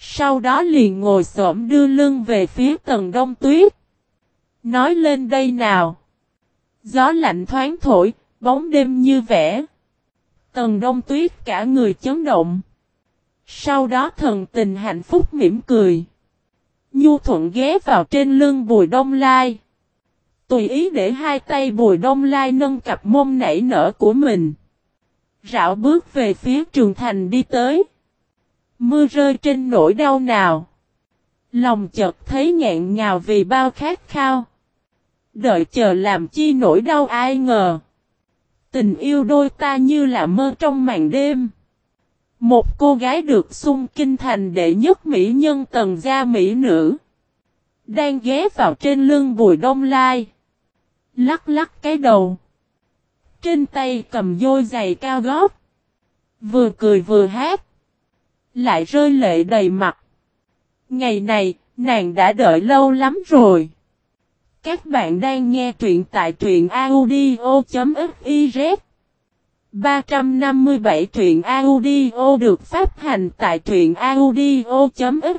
Sau đó liền ngồi xổm đưa lưng về phía tầng đông tuyết. Nói lên đây nào. Gió lạnh thoáng thổi, bóng đêm như vẽ. Tầng đông tuyết cả người chấn động. Sau đó thần tình hạnh phúc mỉm cười. Nhu thuận ghé vào trên lưng bùi đông lai. Tùy ý để hai tay bùi đông lai nâng cặp mông nảy nở của mình. Rạo bước về phía trường thành đi tới. Mưa rơi trên nỗi đau nào. Lòng chợt thấy nhẹn ngào vì bao khát khao. Đợi chờ làm chi nỗi đau ai ngờ. Tình yêu đôi ta như là mơ trong màn đêm. Một cô gái được xung kinh thành đệ nhất mỹ nhân tần gia mỹ nữ. Đang ghé vào trên lưng bùi đông lai. Lắc lắc cái đầu. Trên tay cầm dôi giày cao gót. Vừa cười vừa hát. Lại rơi lệ đầy mặt. Ngày này, nàng đã đợi lâu lắm rồi. Các bạn đang nghe truyện tại truyện audio.fiz 357 truyện audio được phát hành tại truyện audio.fiz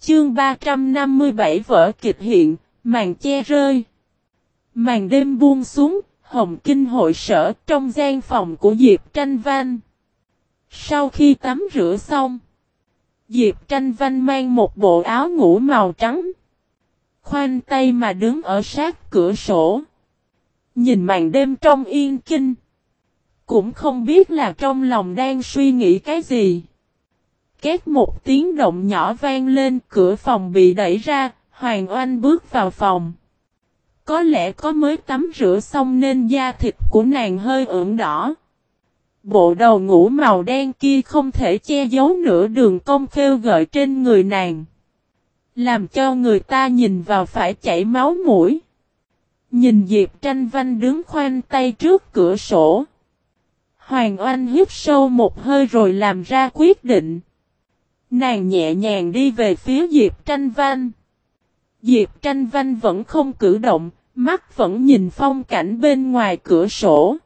Chương 357 vở kịch hiện, màn che rơi. Màn đêm buông xuống, hồng kinh hội sở trong gian phòng của Diệp Tranh Văn. Sau khi tắm rửa xong, Diệp Tranh Văn mang một bộ áo ngủ màu trắng. Khoanh tay mà đứng ở sát cửa sổ. Nhìn màn đêm trong yên kinh. Cũng không biết là trong lòng đang suy nghĩ cái gì. Két một tiếng động nhỏ vang lên cửa phòng bị đẩy ra, Hoàng Oanh bước vào phòng. Có lẽ có mới tắm rửa xong nên da thịt của nàng hơi ửng đỏ. Bộ đầu ngủ màu đen kia không thể che giấu nửa đường công khêu gợi trên người nàng. Làm cho người ta nhìn vào phải chảy máu mũi. Nhìn Diệp tranh văn đứng khoanh tay trước cửa sổ. Hoàng Oanh hít sâu một hơi rồi làm ra quyết định. Nàng nhẹ nhàng đi về phía Diệp Tranh Văn. Diệp Tranh Văn vẫn không cử động, mắt vẫn nhìn phong cảnh bên ngoài cửa sổ.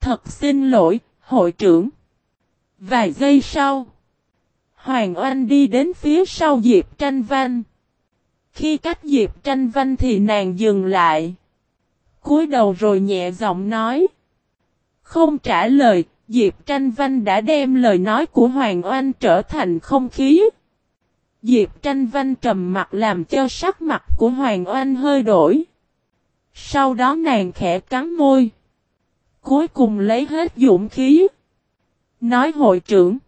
Thật xin lỗi, hội trưởng. Vài giây sau, Hoàng Oanh đi đến phía sau Diệp Tranh Văn. Khi cách Diệp Tranh Văn thì nàng dừng lại. cúi đầu rồi nhẹ giọng nói. Không trả lời, Diệp Tranh Văn đã đem lời nói của Hoàng Oanh trở thành không khí. Diệp tranh Văn trầm mặt làm cho sắc mặt của Hoàng Oanh hơi đổi. Sau đó nàng khẽ cắn môi. Cuối cùng lấy hết dũng khí. Nói hội trưởng.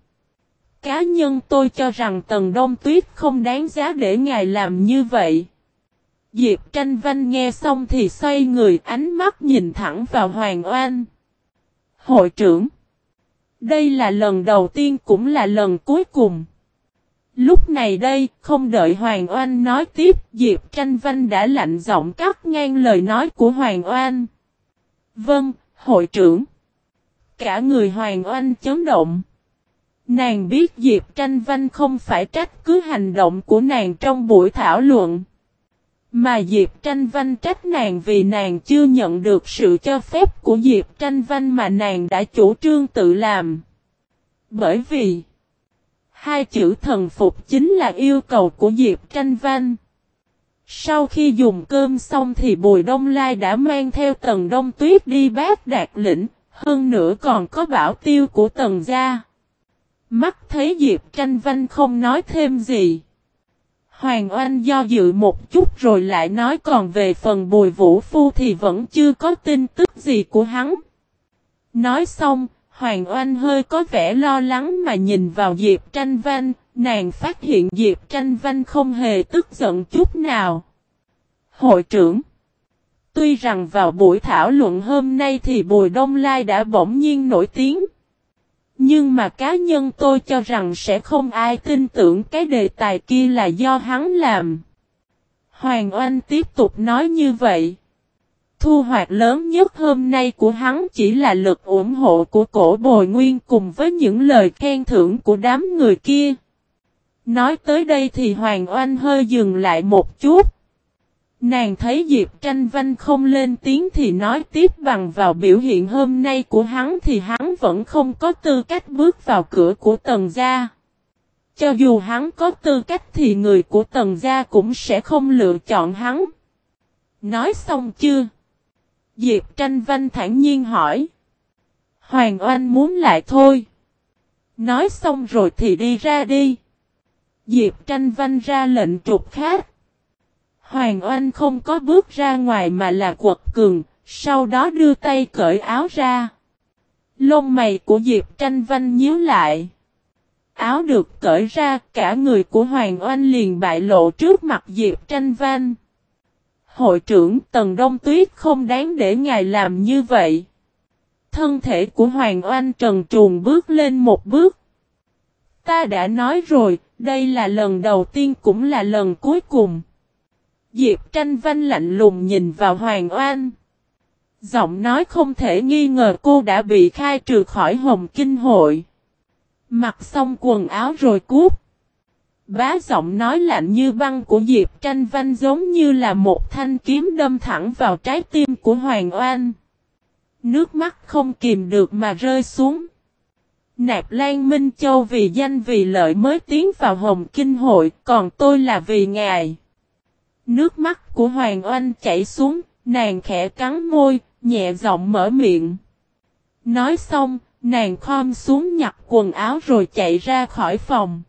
Cá nhân tôi cho rằng Tần Đông Tuyết không đáng giá để ngài làm như vậy. Diệp tranh văn nghe xong thì xoay người ánh mắt nhìn thẳng vào Hoàng oan Hội trưởng. Đây là lần đầu tiên cũng là lần cuối cùng. Lúc này đây, không đợi Hoàng oan nói tiếp, Diệp Tranh văn đã lạnh giọng cắt ngang lời nói của Hoàng oan Vâng, hội trưởng. Cả người Hoàng Oanh chấn động. Nàng biết Diệp Tranh Văn không phải trách cứ hành động của nàng trong buổi thảo luận. Mà Diệp Tranh Văn trách nàng vì nàng chưa nhận được sự cho phép của Diệp Tranh Văn mà nàng đã chủ trương tự làm. Bởi vì, Hai chữ thần phục chính là yêu cầu của Diệp Tranh Văn. Sau khi dùng cơm xong thì Bùi Đông Lai đã mang theo Tần Đông Tuyết đi bác đạt lĩnh, hơn nữa còn có bảo tiêu của Tần gia. Mắt thấy Diệp Tranh Văn không nói thêm gì. Hoàng Oanh do dự một chút rồi lại nói còn về phần Bùi Vũ Phu thì vẫn chưa có tin tức gì của hắn. Nói xong, Hoàng Oanh hơi có vẻ lo lắng mà nhìn vào Diệp Tranh Văn, nàng phát hiện Diệp Tranh Văn không hề tức giận chút nào. Hội trưởng, Tuy rằng vào buổi thảo luận hôm nay thì Bùi Đông Lai đã bỗng nhiên nổi tiếng. Nhưng mà cá nhân tôi cho rằng sẽ không ai tin tưởng cái đề tài kia là do hắn làm. Hoàng Oanh tiếp tục nói như vậy. Thu hoạch lớn nhất hôm nay của hắn chỉ là lực ủng hộ của cổ bồi nguyên cùng với những lời khen thưởng của đám người kia. Nói tới đây thì Hoàng Oanh hơi dừng lại một chút. Nàng thấy Diệp Tranh Vanh không lên tiếng thì nói tiếp bằng vào biểu hiện hôm nay của hắn thì hắn vẫn không có tư cách bước vào cửa của tần gia. Cho dù hắn có tư cách thì người của tần gia cũng sẽ không lựa chọn hắn. Nói xong chưa? Diệp tranh vanh thản nhiên hỏi. Hoàng Oanh muốn lại thôi. Nói xong rồi thì đi ra đi. Diệp tranh vanh ra lệnh trục khác. Hoàng Oanh không có bước ra ngoài mà là quật cường, sau đó đưa tay cởi áo ra. Lông mày của Diệp tranh vanh nhíu lại. Áo được cởi ra, cả người của Hoàng Oanh liền bại lộ trước mặt Diệp tranh vanh. Hội trưởng Tần Đông Tuyết không đáng để ngài làm như vậy. Thân thể của Hoàng Oanh trần truồng bước lên một bước. Ta đã nói rồi, đây là lần đầu tiên cũng là lần cuối cùng. Diệp tranh vanh lạnh lùng nhìn vào Hoàng Oan, Giọng nói không thể nghi ngờ cô đã bị khai trừ khỏi hồng kinh hội. Mặc xong quần áo rồi cút. Bá giọng nói lạnh như băng của Diệp Tranh Văn giống như là một thanh kiếm đâm thẳng vào trái tim của Hoàng Oan. Nước mắt không kìm được mà rơi xuống. Nạp Lan Minh Châu vì danh vì lợi mới tiến vào Hồng Kinh Hội, còn tôi là vì ngài. Nước mắt của Hoàng Oanh chảy xuống, nàng khẽ cắn môi, nhẹ giọng mở miệng. Nói xong, nàng khom xuống nhặt quần áo rồi chạy ra khỏi phòng.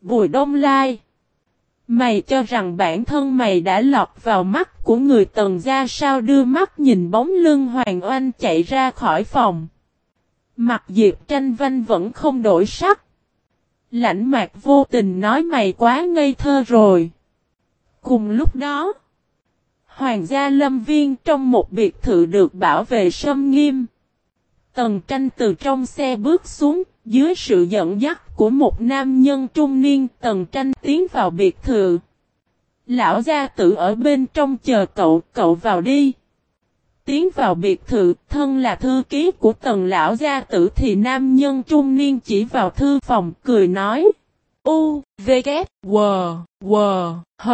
Bùi Đông Lai. Mày cho rằng bản thân mày đã lọt vào mắt của người tần gia sao đưa mắt nhìn bóng lưng Hoàng Oanh chạy ra khỏi phòng. Mặt Diệp tranh vanh vẫn không đổi sắc. Lãnh mạc vô tình nói mày quá ngây thơ rồi. Cùng lúc đó, Hoàng gia lâm viên trong một biệt thự được bảo vệ sâm nghiêm. Tần tranh từ trong xe bước xuống, dưới sự dẫn dắt của một nam nhân trung niên tần tranh tiến vào biệt thự. Lão gia tử ở bên trong chờ cậu, cậu vào đi. Tiến vào biệt thự, thân là thư ký của tần lão gia tử thì nam nhân trung niên chỉ vào thư phòng, cười nói. U, V, K, W, W, H.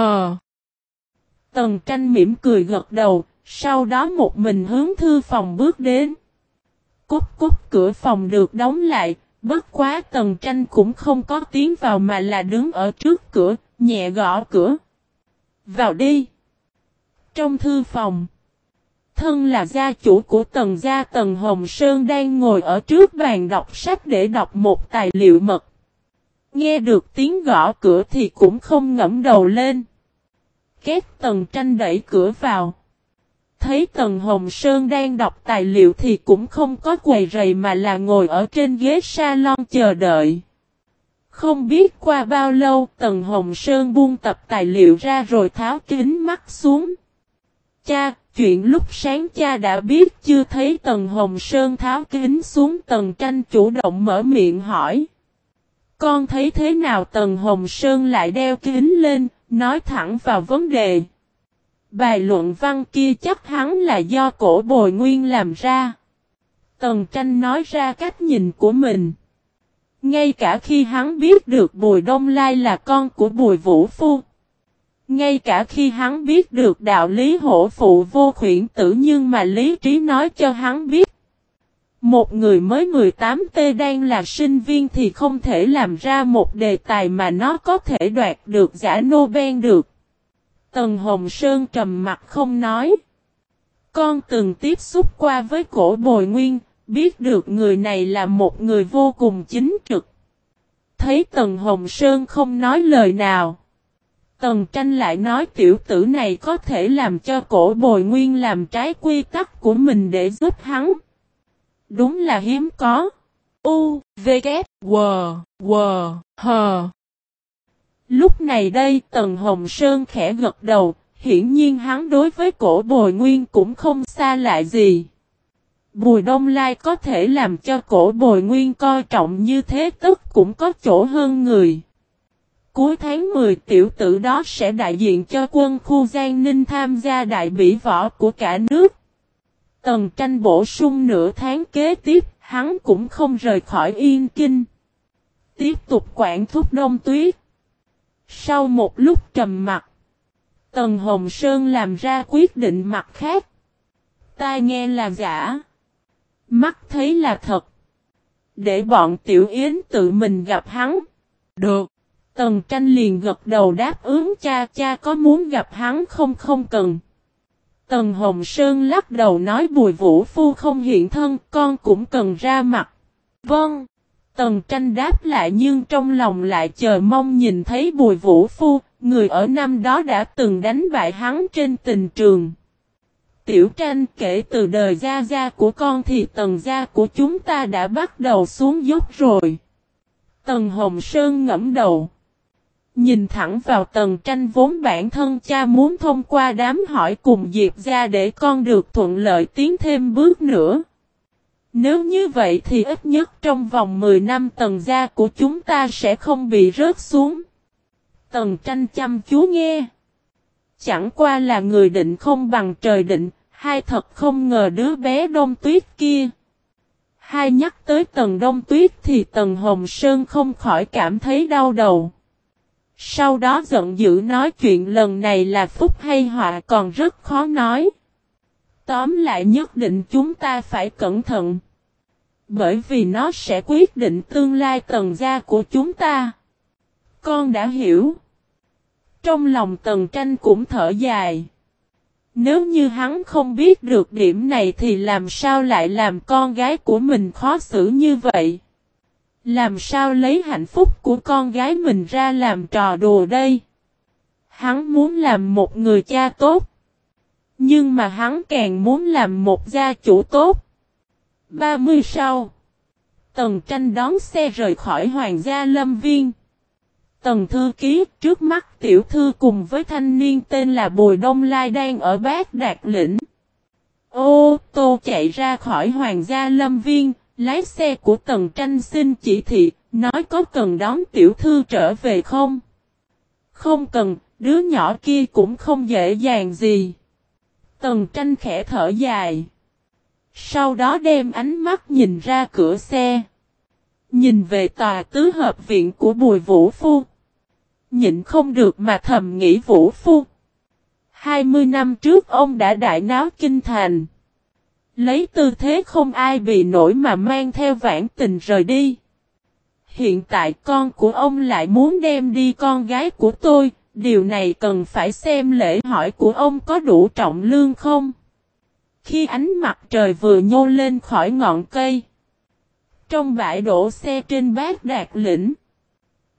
Tần tranh mỉm cười gật đầu, sau đó một mình hướng thư phòng bước đến. Cúc cúc cửa phòng được đóng lại, Bất quá tần tranh cũng không có tiến vào mà là đứng ở trước cửa, nhẹ gõ cửa. Vào đi. Trong thư phòng. Thân là gia chủ của tần gia tần Hồng Sơn đang ngồi ở trước bàn đọc sách để đọc một tài liệu mật. Nghe được tiếng gõ cửa thì cũng không ngẫm đầu lên. Két tần tranh đẩy cửa vào. Thấy tần Hồng Sơn đang đọc tài liệu thì cũng không có quầy rầy mà là ngồi ở trên ghế salon chờ đợi. Không biết qua bao lâu tần Hồng Sơn buông tập tài liệu ra rồi tháo kính mắt xuống. Cha, chuyện lúc sáng cha đã biết chưa thấy tần Hồng Sơn tháo kính xuống tần tranh chủ động mở miệng hỏi. Con thấy thế nào tần Hồng Sơn lại đeo kính lên, nói thẳng vào vấn đề. Bài luận văn kia chắc hắn là do cổ bồi nguyên làm ra. Tần tranh nói ra cách nhìn của mình. Ngay cả khi hắn biết được Bùi Đông Lai là con của Bùi Vũ Phu. Ngay cả khi hắn biết được đạo lý hổ phụ vô khuyển tử nhưng mà lý trí nói cho hắn biết. Một người mới 18T đang là sinh viên thì không thể làm ra một đề tài mà nó có thể đoạt được giả Nobel được. Tần Hồng Sơn trầm mặt không nói. Con từng tiếp xúc qua với cổ bồi nguyên, biết được người này là một người vô cùng chính trực. Thấy Tần Hồng Sơn không nói lời nào. Tần tranh lại nói tiểu tử này có thể làm cho cổ bồi nguyên làm trái quy tắc của mình để giúp hắn. Đúng là hiếm có. U, V, K, W, W, H. Lúc này đây Tần Hồng Sơn khẽ gật đầu, hiển nhiên hắn đối với cổ bồi nguyên cũng không xa lạ gì. Bùi Đông Lai có thể làm cho cổ bồi nguyên coi trọng như thế tức cũng có chỗ hơn người. Cuối tháng 10 tiểu tử đó sẽ đại diện cho quân khu Giang Ninh tham gia đại bỉ võ của cả nước. Tần tranh bổ sung nửa tháng kế tiếp, hắn cũng không rời khỏi Yên Kinh. Tiếp tục quản thúc đông tuyết. Sau một lúc trầm mặt, Tần Hồng Sơn làm ra quyết định mặt khác. Tai nghe là giả. Mắt thấy là thật. Để bọn Tiểu Yến tự mình gặp hắn. Được. Tần tranh liền gật đầu đáp ứng cha cha có muốn gặp hắn không không cần. Tần Hồng Sơn lắc đầu nói bùi vũ phu không hiện thân con cũng cần ra mặt. Vâng. Tần tranh đáp lại nhưng trong lòng lại chờ mong nhìn thấy bùi vũ phu, người ở năm đó đã từng đánh bại hắn trên tình trường. Tiểu tranh kể từ đời gia gia của con thì tần gia của chúng ta đã bắt đầu xuống dốc rồi. Tần Hồng Sơn ngẫm đầu. Nhìn thẳng vào tầng tranh vốn bản thân cha muốn thông qua đám hỏi cùng Diệp ra để con được thuận lợi tiến thêm bước nữa. Nếu như vậy thì ít nhất trong vòng 10 năm tầng gia của chúng ta sẽ không bị rớt xuống. Tần tranh chăm chú nghe. Chẳng qua là người định không bằng trời định, hai thật không ngờ đứa bé đông tuyết kia. Hai nhắc tới tầng đông tuyết thì tầng hồng sơn không khỏi cảm thấy đau đầu. Sau đó giận dữ nói chuyện lần này là phúc hay họa còn rất khó nói. Tóm lại nhất định chúng ta phải cẩn thận. Bởi vì nó sẽ quyết định tương lai tần gia của chúng ta. Con đã hiểu. Trong lòng tần tranh cũng thở dài. Nếu như hắn không biết được điểm này thì làm sao lại làm con gái của mình khó xử như vậy? Làm sao lấy hạnh phúc của con gái mình ra làm trò đùa đây? Hắn muốn làm một người cha tốt. Nhưng mà hắn càng muốn làm một gia chủ tốt. 30 sau. Tần tranh đón xe rời khỏi hoàng gia lâm viên. Tần thư ký trước mắt tiểu thư cùng với thanh niên tên là Bùi Đông Lai đang ở bát đạt lĩnh. Ô tô chạy ra khỏi hoàng gia lâm viên, lái xe của tần tranh xin chỉ thị, nói có cần đón tiểu thư trở về không? Không cần, đứa nhỏ kia cũng không dễ dàng gì. Tần tranh khẽ thở dài. Sau đó đem ánh mắt nhìn ra cửa xe. Nhìn về tòa tứ hợp viện của Bùi Vũ Phu. Nhịn không được mà thầm nghĩ Vũ Phu. 20 năm trước ông đã đại náo kinh thành. Lấy tư thế không ai bị nổi mà mang theo vãn tình rời đi. Hiện tại con của ông lại muốn đem đi con gái của tôi, điều này cần phải xem lễ hỏi của ông có đủ trọng lương không? Khi ánh mặt trời vừa nhô lên khỏi ngọn cây, trong bãi đổ xe trên bát đạt lĩnh,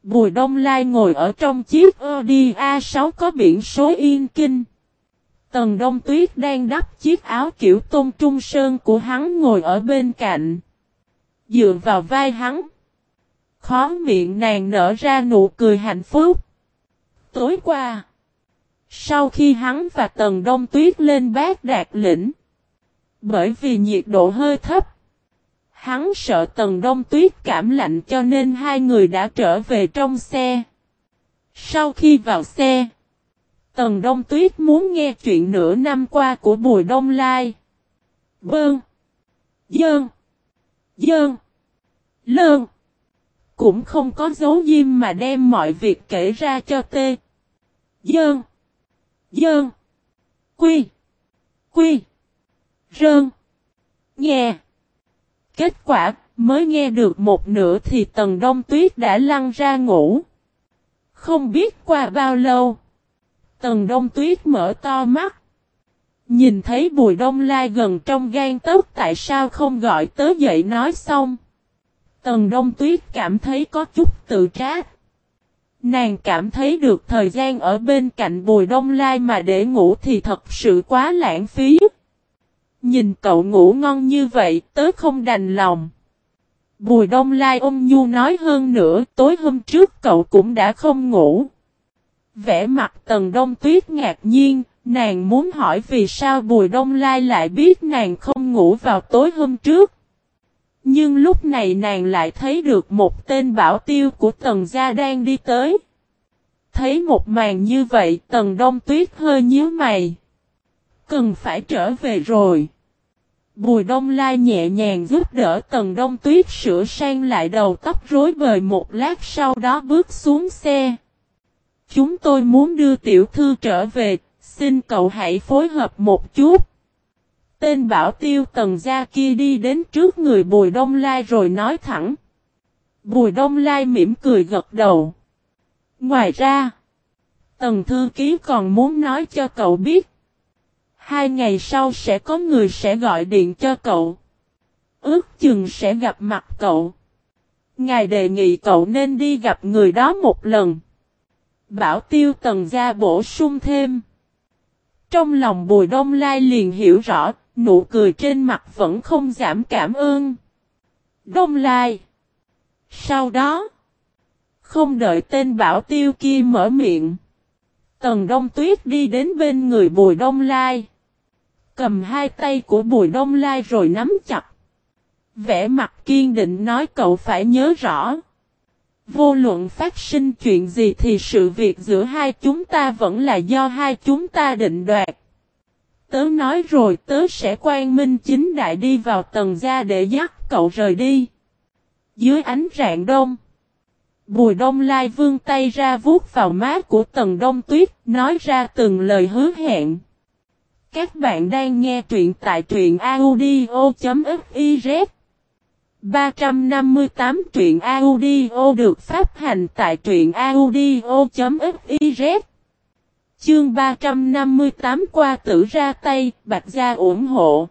Bùi Đông Lai ngồi ở trong chiếc Audi A6 có biển số yên kinh. Tần Đông Tuyết đang đắp chiếc áo kiểu tôn trung sơn của hắn ngồi ở bên cạnh. Dựa vào vai hắn. Khó miệng nàng nở ra nụ cười hạnh phúc. Tối qua. Sau khi hắn và Tần Đông Tuyết lên bát đạt lĩnh. Bởi vì nhiệt độ hơi thấp. Hắn sợ Tần Đông Tuyết cảm lạnh cho nên hai người đã trở về trong xe. Sau khi vào xe. Tần Đông Tuyết muốn nghe chuyện nửa năm qua của Bùi Đông Lai. Bơn. Dơn. Dơn. Lơn. Cũng không có dấu diêm mà đem mọi việc kể ra cho tê. Dơn. Dơn. Quy. Quy. Rơn. Nghe. Kết quả, mới nghe được một nửa thì tầng đông tuyết đã lăn ra ngủ. Không biết qua bao lâu. Tần đông tuyết mở to mắt. Nhìn thấy bùi đông lai gần trong gan tấc tại sao không gọi tới dậy nói xong. Tần đông tuyết cảm thấy có chút tự trách. Nàng cảm thấy được thời gian ở bên cạnh bùi đông lai mà để ngủ thì thật sự quá lãng phí. Nhìn cậu ngủ ngon như vậy, tớ không đành lòng. Bùi đông lai ôm nhu nói hơn nữa, tối hôm trước cậu cũng đã không ngủ. Vẽ mặt tần đông tuyết ngạc nhiên, nàng muốn hỏi vì sao Bùi Đông Lai lại biết nàng không ngủ vào tối hôm trước. Nhưng lúc này nàng lại thấy được một tên bảo tiêu của tần gia đang đi tới. Thấy một màn như vậy tần đông tuyết hơi nhíu mày. Cần phải trở về rồi. Bùi đông lai nhẹ nhàng giúp đỡ tần đông tuyết sửa sang lại đầu tóc rối bời một lát sau đó bước xuống xe. Chúng tôi muốn đưa tiểu thư trở về, xin cậu hãy phối hợp một chút. Tên bảo tiêu tần gia kia đi đến trước người Bùi Đông Lai rồi nói thẳng. Bùi Đông Lai mỉm cười gật đầu. Ngoài ra, tần thư ký còn muốn nói cho cậu biết. Hai ngày sau sẽ có người sẽ gọi điện cho cậu. Ước chừng sẽ gặp mặt cậu. Ngài đề nghị cậu nên đi gặp người đó một lần. Bảo tiêu tần gia bổ sung thêm. Trong lòng bùi đông lai liền hiểu rõ, nụ cười trên mặt vẫn không giảm cảm ơn. Đông lai. Sau đó, không đợi tên bảo tiêu kia mở miệng. Tần đông tuyết đi đến bên người bùi đông lai. Cầm hai tay của bùi đông lai rồi nắm chặt. Vẽ mặt kiên định nói cậu phải nhớ rõ. Vô luận phát sinh chuyện gì thì sự việc giữa hai chúng ta vẫn là do hai chúng ta định đoạt. Tớ nói rồi tớ sẽ quan minh chính đại đi vào tầng gia để dắt cậu rời đi. Dưới ánh rạng đông. Bùi đông lai vương tay ra vuốt vào má của tầng đông tuyết, nói ra từng lời hứa hẹn. Các bạn đang nghe truyện tại truyện audio.fif 358 truyện audio được phát hành tại truyện audio.fiz Chương 358 qua tử ra tay, bạch gia ủng hộ.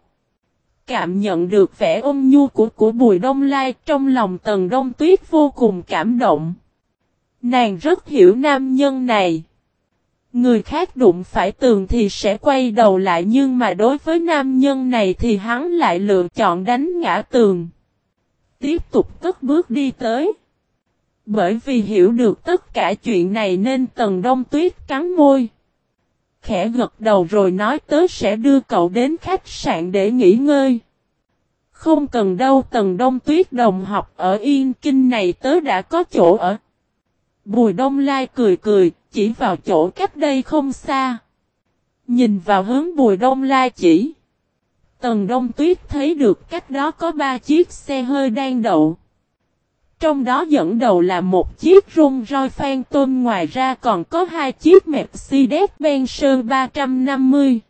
Cảm nhận được vẻ ôm nhu của của Bùi Đông Lai trong lòng Tần Đông Tuyết vô cùng cảm động. Nàng rất hiểu nam nhân này. Người khác đụng phải tường thì sẽ quay đầu lại nhưng mà đối với nam nhân này thì hắn lại lựa chọn đánh ngã tường tiếp tục cất bước đi tới. Bởi vì hiểu được tất cả chuyện này nên Tần Đông Tuyết cắn môi. Khẽ gật đầu rồi nói tớ sẽ đưa cậu đến khách sạn để nghỉ ngơi. Không cần đâu Tần Đông Tuyết đồng học ở Yên Kinh này tớ đã có chỗ ở. Bùi Đông Lai cười cười, chỉ vào chỗ cách đây không xa. Nhìn vào hướng Bùi Đông Lai chỉ. Tần Đông Tuyết thấy được cách đó có ba chiếc xe hơi đang đậu. Trong đó dẫn đầu là một chiếc rung roi phan tôm ngoài ra còn có hai chiếc Mercedes-Benz 350.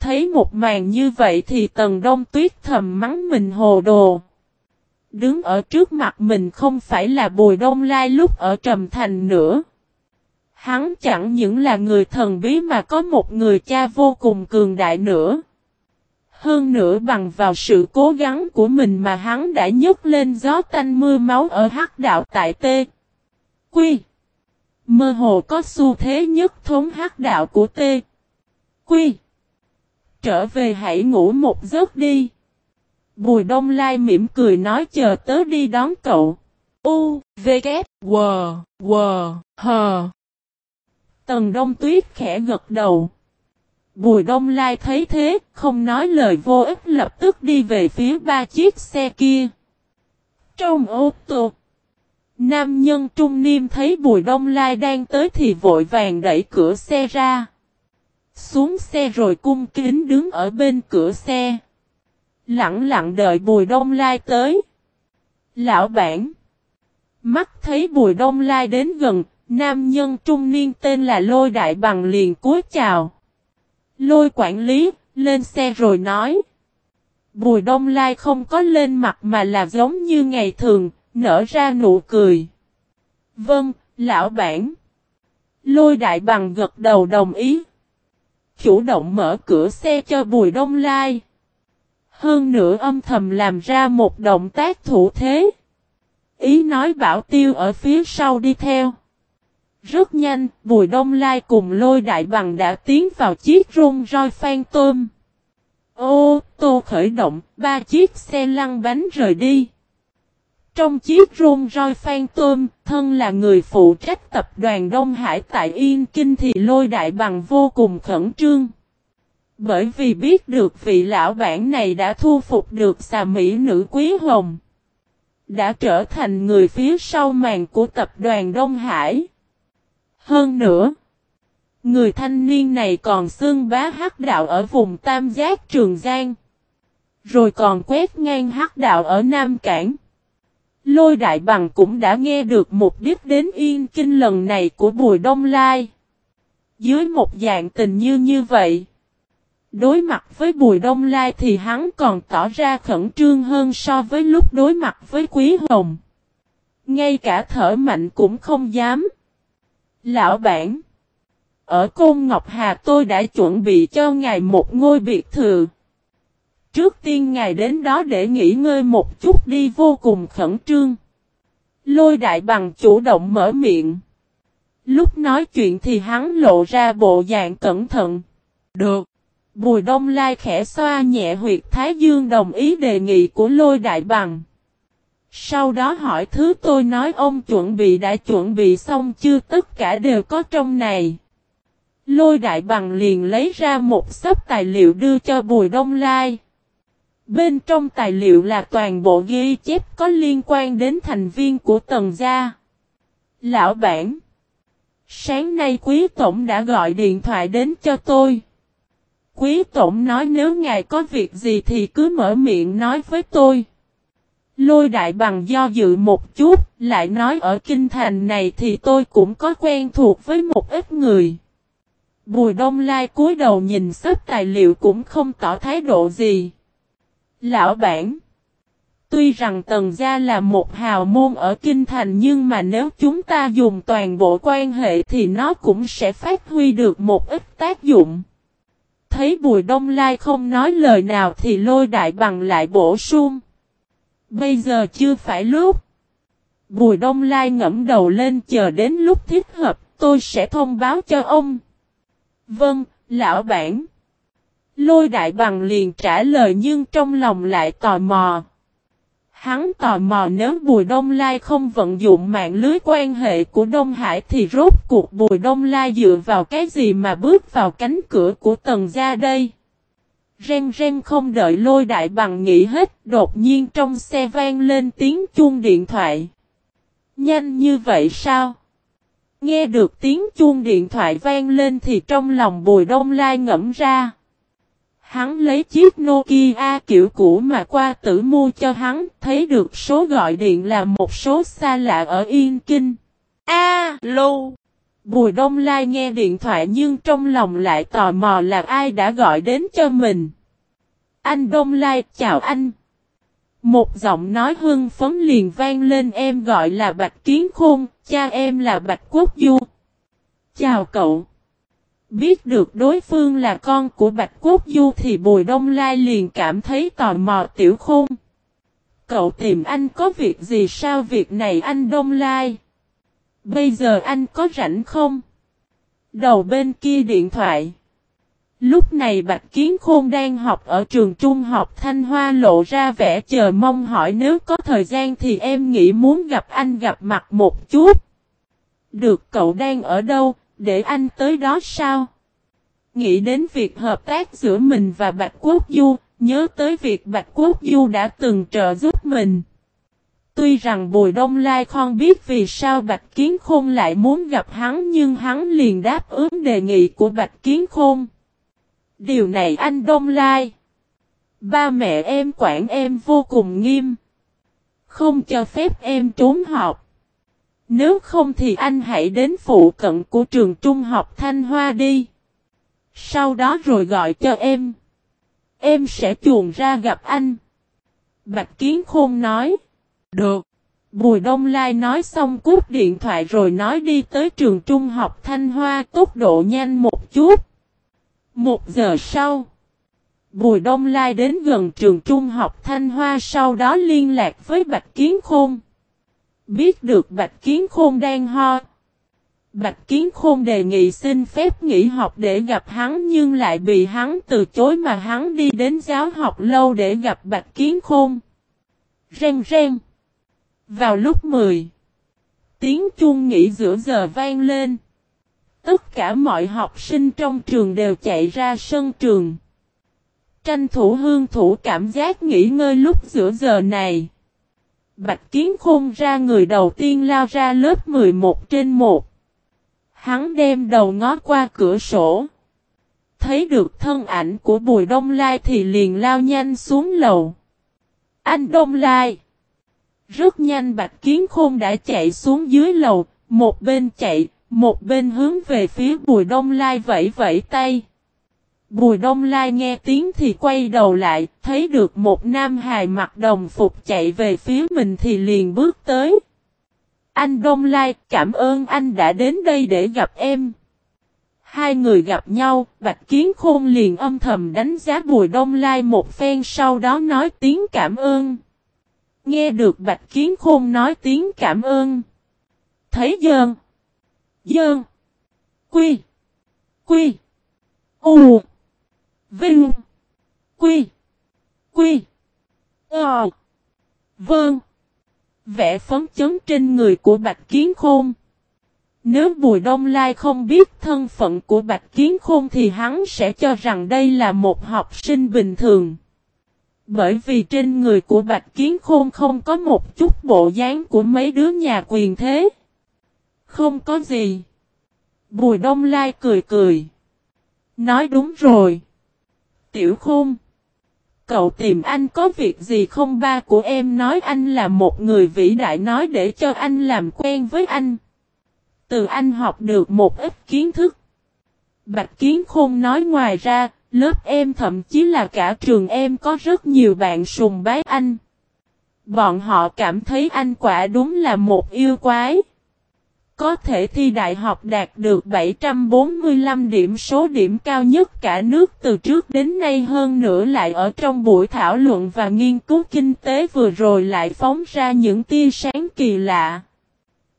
Thấy một màn như vậy thì Tần Đông Tuyết thầm mắng mình hồ đồ. Đứng ở trước mặt mình không phải là Bùi Đông Lai lúc ở Trầm Thành nữa. Hắn chẳng những là người thần bí mà có một người cha vô cùng cường đại nữa. Hơn nữa bằng vào sự cố gắng của mình mà hắn đã nhấc lên gió tanh mưa máu ở hắc đạo tại T. Quy. Mơ hồ có xu thế nhất thống hắc đạo của T. Quy. Trở về hãy ngủ một giấc đi. Bùi đông lai mỉm cười nói chờ tớ đi đón cậu. U, V, K, W, W, H. Tần đông tuyết khẽ gật đầu. Bùi đông lai thấy thế, không nói lời vô ích lập tức đi về phía ba chiếc xe kia. Trong ô tô, nam nhân trung niêm thấy bùi đông lai đang tới thì vội vàng đẩy cửa xe ra. Xuống xe rồi cung kính đứng ở bên cửa xe. Lặng lặng đợi bùi đông lai tới. Lão bản. Mắt thấy bùi đông lai đến gần, nam nhân trung niên tên là Lôi Đại Bằng liền cúi chào. Lôi quản lý, lên xe rồi nói. Bùi đông lai không có lên mặt mà là giống như ngày thường, nở ra nụ cười. Vâng, lão bản. Lôi đại bằng gật đầu đồng ý. Chủ động mở cửa xe cho bùi đông lai. Hơn nữa âm thầm làm ra một động tác thủ thế. Ý nói bảo tiêu ở phía sau đi theo. Rất nhanh, Bùi Đông Lai cùng lôi đại bằng đã tiến vào chiếc rung roi phan tôm. Ô tô khởi động, ba chiếc xe lăn bánh rời đi. Trong chiếc rung roi phan tôm, thân là người phụ trách tập đoàn Đông Hải tại Yên Kinh thì lôi đại bằng vô cùng khẩn trương. Bởi vì biết được vị lão bản này đã thu phục được xà mỹ nữ quý hồng. Đã trở thành người phía sau màn của tập đoàn Đông Hải. Hơn nữa, người thanh niên này còn xương bá hắc đạo ở vùng Tam Giác Trường Giang. Rồi còn quét ngang hắc đạo ở Nam Cảng. Lôi đại bằng cũng đã nghe được mục đích đến yên kinh lần này của Bùi Đông Lai. Dưới một dạng tình như như vậy. Đối mặt với Bùi Đông Lai thì hắn còn tỏ ra khẩn trương hơn so với lúc đối mặt với Quý Hồng. Ngay cả thở mạnh cũng không dám. Lão bản. Ở Côn Ngọc Hà tôi đã chuẩn bị cho ngài một ngôi biệt thự. Trước tiên ngài đến đó để nghỉ ngơi một chút đi vô cùng khẩn trương. Lôi đại bằng chủ động mở miệng. Lúc nói chuyện thì hắn lộ ra bộ dạng cẩn thận. Được. Bùi đông lai khẽ xoa nhẹ huyệt Thái Dương đồng ý đề nghị của lôi đại bằng. Sau đó hỏi thứ tôi nói ông chuẩn bị đã chuẩn bị xong chưa tất cả đều có trong này. Lôi đại bằng liền lấy ra một sấp tài liệu đưa cho Bùi Đông Lai. Bên trong tài liệu là toàn bộ ghi chép có liên quan đến thành viên của Tần Gia. Lão bản. Sáng nay Quý Tổng đã gọi điện thoại đến cho tôi. Quý Tổng nói nếu ngài có việc gì thì cứ mở miệng nói với tôi. Lôi đại bằng do dự một chút, lại nói ở kinh thành này thì tôi cũng có quen thuộc với một ít người. Bùi đông lai cúi đầu nhìn sách tài liệu cũng không tỏ thái độ gì. Lão bản Tuy rằng Tần Gia là một hào môn ở Kinh Thành nhưng mà nếu chúng ta dùng toàn bộ quan hệ thì nó cũng sẽ phát huy được một ít tác dụng. Thấy Bùi Đông Lai không nói lời nào thì lôi đại bằng lại bổ sung. Bây giờ chưa phải lúc. Bùi Đông Lai ngẫm đầu lên chờ đến lúc thích hợp, tôi sẽ thông báo cho ông. Vâng, lão bản. Lôi đại bằng liền trả lời nhưng trong lòng lại tò mò. Hắn tò mò nếu Bùi Đông Lai không vận dụng mạng lưới quan hệ của Đông Hải thì rốt cuộc Bùi Đông Lai dựa vào cái gì mà bước vào cánh cửa của tầng gia đây. Ren ren không đợi lôi đại bằng nghĩ hết, đột nhiên trong xe vang lên tiếng chuông điện thoại. Nhanh như vậy sao? Nghe được tiếng chuông điện thoại vang lên thì trong lòng bùi đông lai ngẫm ra. Hắn lấy chiếc Nokia kiểu cũ mà qua tử mua cho hắn, thấy được số gọi điện là một số xa lạ ở Yên Kinh. Alo! Bùi Đông Lai nghe điện thoại nhưng trong lòng lại tò mò là ai đã gọi đến cho mình. Anh Đông Lai chào anh. Một giọng nói hưng phấn liền vang lên em gọi là Bạch Kiến Khôn, cha em là Bạch Quốc Du. Chào cậu. Biết được đối phương là con của Bạch Quốc Du thì Bùi Đông Lai liền cảm thấy tò mò tiểu khôn. Cậu tìm anh có việc gì sao việc này anh Đông Lai? Bây giờ anh có rảnh không? Đầu bên kia điện thoại. Lúc này Bạch Kiến Khôn đang học ở trường trung học Thanh Hoa lộ ra vẻ chờ mong hỏi nếu có thời gian thì em nghĩ muốn gặp anh gặp mặt một chút. Được cậu đang ở đâu, để anh tới đó sao? Nghĩ đến việc hợp tác giữa mình và Bạch Quốc Du, nhớ tới việc Bạch Quốc Du đã từng trợ giúp mình. Tuy rằng Bùi Đông Lai không biết vì sao Bạch Kiến Khôn lại muốn gặp hắn, nhưng hắn liền đáp ứng đề nghị của Bạch Kiến Khôn. Điều này anh Đông Lai. Ba mẹ em quản em vô cùng nghiêm. Không cho phép em trốn học. Nếu không thì anh hãy đến phụ cận của trường trung học Thanh Hoa đi. Sau đó rồi gọi cho em. Em sẽ chuồn ra gặp anh. Bạch Kiến Khôn nói. Được. Bùi Đông Lai nói xong cút điện thoại rồi nói đi tới trường trung học Thanh Hoa, tốc độ nhanh một chút. Một giờ sau. Bùi Đông Lai đến gần trường trung học Thanh Hoa, sau đó liên lạc với Bạch Kiến Khôn. Biết được Bạch Kiến Khôn đang ho. Bạch Kiến Khôn đề nghị xin phép nghỉ học để gặp hắn, nhưng lại bị hắn từ chối mà hắn đi đến giáo học lâu để gặp Bạch Kiến Khôn. Ren ren. Vào lúc 10. Tiếng chuông nghỉ giữa giờ vang lên. Tất cả mọi học sinh trong trường đều chạy ra sân trường. Tranh thủ hương thủ cảm giác nghỉ ngơi lúc giữa giờ này. Bạch Kiến Khôn ra người đầu tiên lao ra lớp 11 trên 1. Hắn đem đầu ngó qua cửa sổ. Thấy được thân ảnh của Bùi Đông Lai thì liền lao nhanh xuống lầu. Anh Đông Lai. Rất nhanh Bạch Kiến Khôn đã chạy xuống dưới lầu, một bên chạy, một bên hướng về phía Bùi Đông Lai vẫy vẫy tay. Bùi Đông Lai nghe tiếng thì quay đầu lại, thấy được một nam hài mặc đồng phục chạy về phía mình thì liền bước tới. Anh Đông Lai, cảm ơn anh đã đến đây để gặp em. Hai người gặp nhau, Bạch Kiến Khôn liền âm thầm đánh giá Bùi Đông Lai một phen sau đó nói tiếng cảm ơn. Nghe được Bạch Kiến Khôn nói tiếng cảm ơn. Thấy dơn. Dơn. Quy. Quy. U. Vinh. Quy. Quy. Ờ. Vâng. Vẽ phấn chấn trên người của Bạch Kiến Khôn. Nếu Bùi Đông Lai không biết thân phận của Bạch Kiến Khôn thì hắn sẽ cho rằng đây là một học sinh bình thường. Bởi vì trên người của Bạch Kiến Khôn không có một chút bộ dáng của mấy đứa nhà quyền thế. Không có gì. Bùi Đông Lai cười cười. Nói đúng rồi. Tiểu Khôn. Cậu tìm anh có việc gì không ba của em nói anh là một người vĩ đại nói để cho anh làm quen với anh. Từ anh học được một ít kiến thức. Bạch Kiến Khôn nói ngoài ra, Lớp em thậm chí là cả trường em có rất nhiều bạn sùng bái anh. Bọn họ cảm thấy anh quả đúng là một yêu quái. Có thể thi đại học đạt được 745 điểm số điểm cao nhất cả nước từ trước đến nay hơn nữa lại ở trong buổi thảo luận và nghiên cứu kinh tế vừa rồi lại phóng ra những tia sáng kỳ lạ.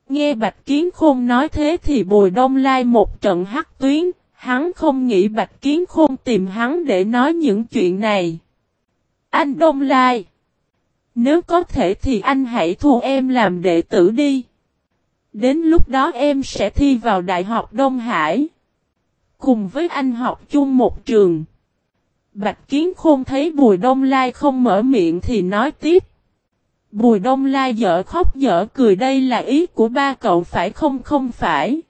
Nghe Bạch Kiến Khôn nói thế thì Bùi Đông Lai một trận hắc tuyến, Hắn không nghĩ Bạch Kiến Khôn tìm hắn để nói những chuyện này. Anh Đông Lai. Nếu có thể thì anh hãy thu em làm đệ tử đi. Đến lúc đó em sẽ thi vào Đại học Đông Hải. Cùng với anh học chung một trường. Bạch Kiến Khôn thấy Bùi Đông Lai không mở miệng thì nói tiếp. Bùi Đông Lai dở khóc dở cười, đây là ý của ba cậu phải không không phải.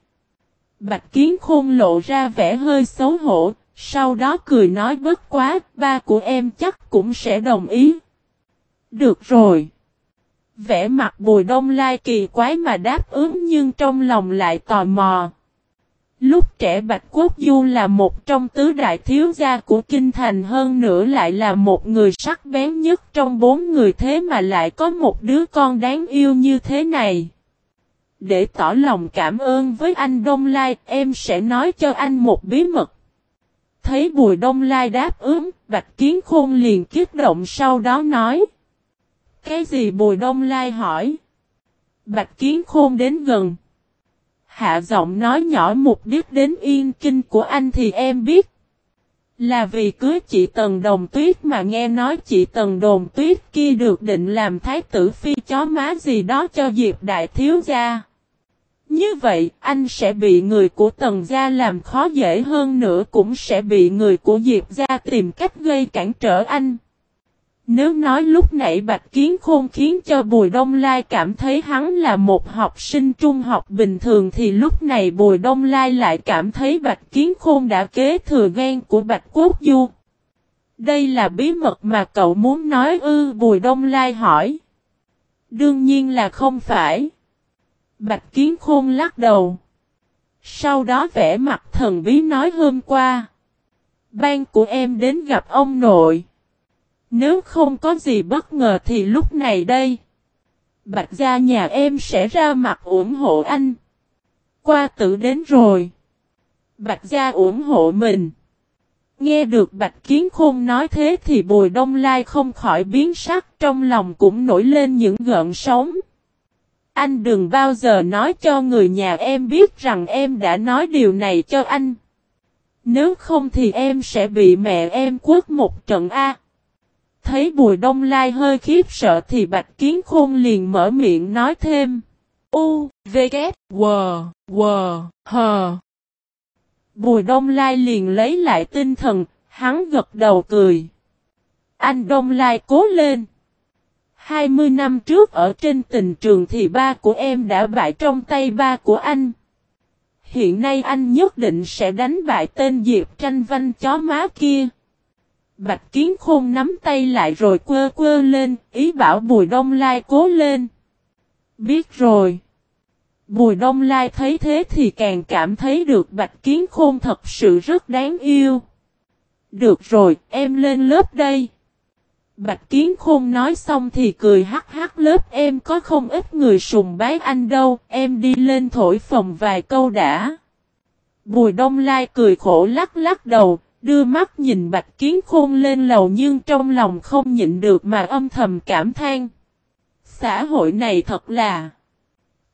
Bạch Kiến Khôn lộ ra vẻ hơi xấu hổ, sau đó cười nói bất quá, ba của em chắc cũng sẽ đồng ý. Được rồi. Vẻ mặt bùi đông lai kỳ quái mà đáp ứng nhưng trong lòng lại tò mò. Lúc trẻ Bạch Quốc Du là một trong tứ đại thiếu gia của Kinh Thành hơn nữa lại là một người sắc bén nhất trong bốn người thế mà lại có một đứa con đáng yêu như thế này. Để tỏ lòng cảm ơn với anh Đông Lai, em sẽ nói cho anh một bí mật. Thấy Bùi Đông Lai đáp ứng, Bạch Kiến Khôn liền kiết động sau đó nói. Cái gì Bùi Đông Lai hỏi? Bạch Kiến Khôn đến gần. hạ giọng nói nhỏ mục đích đến yên kinh của anh thì em biết. Là vì cưới chị Tần Đồng Tuyết mà nghe nói chị Tần Đồng Tuyết kia được định làm thái tử phi chó má gì đó cho Diệp Đại Thiếu Gia. Như vậy, anh sẽ bị người của Tần Gia làm khó dễ hơn nữa cũng sẽ bị người của Diệp Gia tìm cách gây cản trở anh. Nếu nói lúc nãy Bạch Kiến Khôn khiến cho Bùi Đông Lai cảm thấy hắn là một học sinh trung học bình thường thì lúc này Bùi Đông Lai lại cảm thấy Bạch Kiến Khôn đã kế thừa ghen của Bạch Quốc Du. Đây là bí mật mà cậu muốn nói ư Bùi Đông Lai hỏi. Đương nhiên là không phải. Bạch Kiến Khôn lắc đầu. Sau đó vẽ mặt thần bí nói hôm qua. Ban của em đến gặp ông nội. Nếu không có gì bất ngờ thì lúc này đây. Bạch gia nhà em sẽ ra mặt ủng hộ anh. Qua tử đến rồi. Bạch gia ủng hộ mình. Nghe được Bạch Kiến Khôn nói thế thì Bùi Đông Lai không khỏi biến sắc, trong lòng cũng nổi lên những gợn sóng. Anh đừng bao giờ nói cho người nhà em biết rằng em đã nói điều này cho anh. Nếu không thì em sẽ bị mẹ em quất một trận A. Thấy Bùi Đông Lai hơi khiếp sợ thì Bạch Kiến Khôn liền mở miệng nói thêm. U, V, K, W, W, H. Bùi Đông Lai liền lấy lại tinh thần, hắn gật đầu cười. Anh Đông Lai cố lên. 20 năm trước ở trên tình trường thì ba của em đã bại trong tay ba của anh. Hiện nay anh nhất định sẽ đánh bại tên Diệp tranh Văn chó má kia. Bạch Kiến Khôn nắm tay lại rồi quơ quơ lên, ý bảo Bùi Đông Lai cố lên. Biết rồi. Bùi Đông Lai thấy thế thì càng cảm thấy được Bạch Kiến Khôn thật sự rất đáng yêu. Được rồi, em lên lớp đây. Bạch Kiến Khôn nói xong thì cười hắc hắc lớp em có không ít người sùng bái anh đâu, em đi lên thổi phòng vài câu đã. Bùi Đông Lai cười khổ lắc lắc đầu, đưa mắt nhìn Bạch Kiến Khôn lên lầu nhưng trong lòng không nhịn được mà âm thầm cảm than. Xã hội này thật là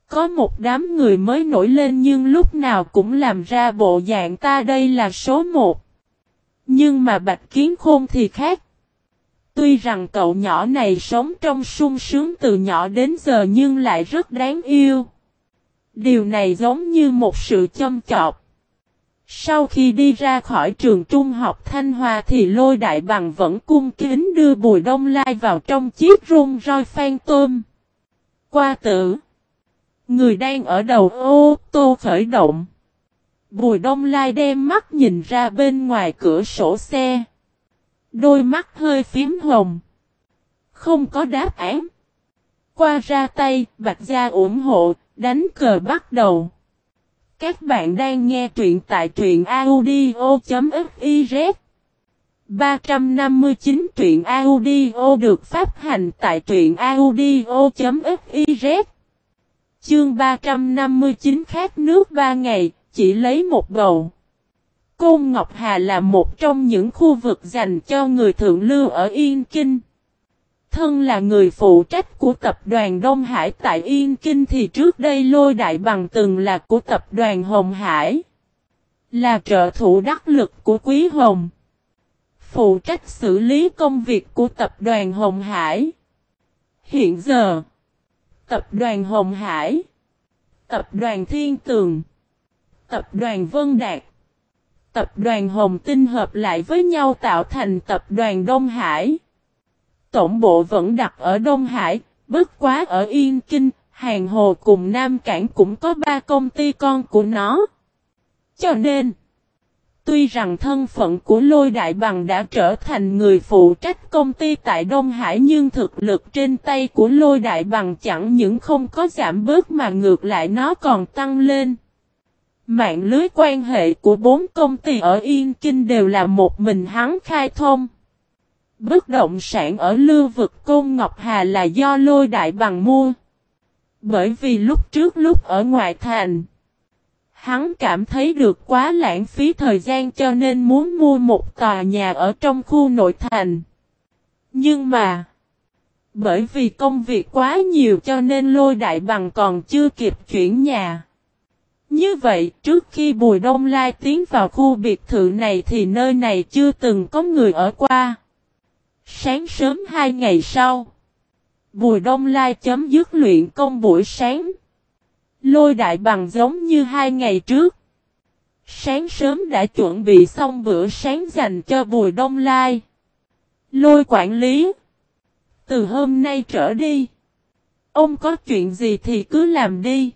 có một đám người mới nổi lên nhưng lúc nào cũng làm ra bộ dạng ta đây là số một. Nhưng mà Bạch Kiến Khôn thì khác. Tuy rằng cậu nhỏ này sống trong sung sướng từ nhỏ đến giờ nhưng lại rất đáng yêu. Điều này giống như một sự châm chọc. Sau khi đi ra khỏi trường trung học Thanh Hòa thì lôi đại bằng vẫn cung kính đưa Bùi Đông Lai vào trong chiếc rung roi phan tôm. Qua tử. Người đang ở đầu ô tô khởi động. Bùi Đông Lai đem mắt nhìn ra bên ngoài cửa sổ xe. Đôi mắt hơi phím hồng. Không có đáp án. Qua ra tay, Bạch Gia ủng hộ, đánh cờ bắt đầu. Các bạn đang nghe truyện tại truyện audio.fiz 359 truyện audio được phát hành tại truyện audio.fiz Chương 359 khát nước 3 ngày, chỉ lấy một bầu. Côn Ngọc Hà là một trong những khu vực dành cho người thượng lưu ở Yên Kinh. Thân là người phụ trách của tập đoàn Đông Hải tại Yên Kinh thì trước đây Lôi Đại Bằng từng là của tập đoàn Hồng Hải. Là trợ thủ đắc lực của Quý Hồng. Phụ trách xử lý công việc của tập đoàn Hồng Hải. Hiện giờ, tập đoàn Hồng Hải, tập đoàn Thiên Tường, tập đoàn Vân Đạt, tập đoàn Hồng Tinh hợp lại với nhau tạo thành tập đoàn Đông Hải. Tổng bộ vẫn đặt ở Đông Hải, bất quá ở Yên Kinh, Hàng Hồ cùng Nam Cảng cũng có ba công ty con của nó. Cho nên, tuy rằng thân phận của Lôi Đại Bằng đã trở thành người phụ trách công ty tại Đông Hải nhưng thực lực trên tay của Lôi Đại Bằng chẳng những không có giảm bớt mà ngược lại nó còn tăng lên. Mạng lưới quan hệ của bốn công ty ở Yên Kinh đều là một mình hắn khai thông. Bất động sản ở lưu vực Côn Ngọc Hà là do lôi đại bằng mua. Bởi vì lúc trước lúc ở ngoại thành, hắn cảm thấy được quá lãng phí thời gian cho nên muốn mua một tòa nhà ở trong khu nội thành. Nhưng mà, bởi vì công việc quá nhiều cho nên lôi đại bằng còn chưa kịp chuyển nhà. Như vậy, trước khi Bùi Đông Lai tiến vào khu biệt thự này thì nơi này chưa từng có người ở qua. Sáng sớm hai ngày sau, Bùi Đông Lai chấm dứt luyện công buổi sáng. Lôi đại bằng giống như hai ngày trước. Sáng sớm đã chuẩn bị xong bữa sáng dành cho Bùi Đông Lai. Lôi quản lý. Từ hôm nay trở đi. Ông có chuyện gì thì cứ làm đi.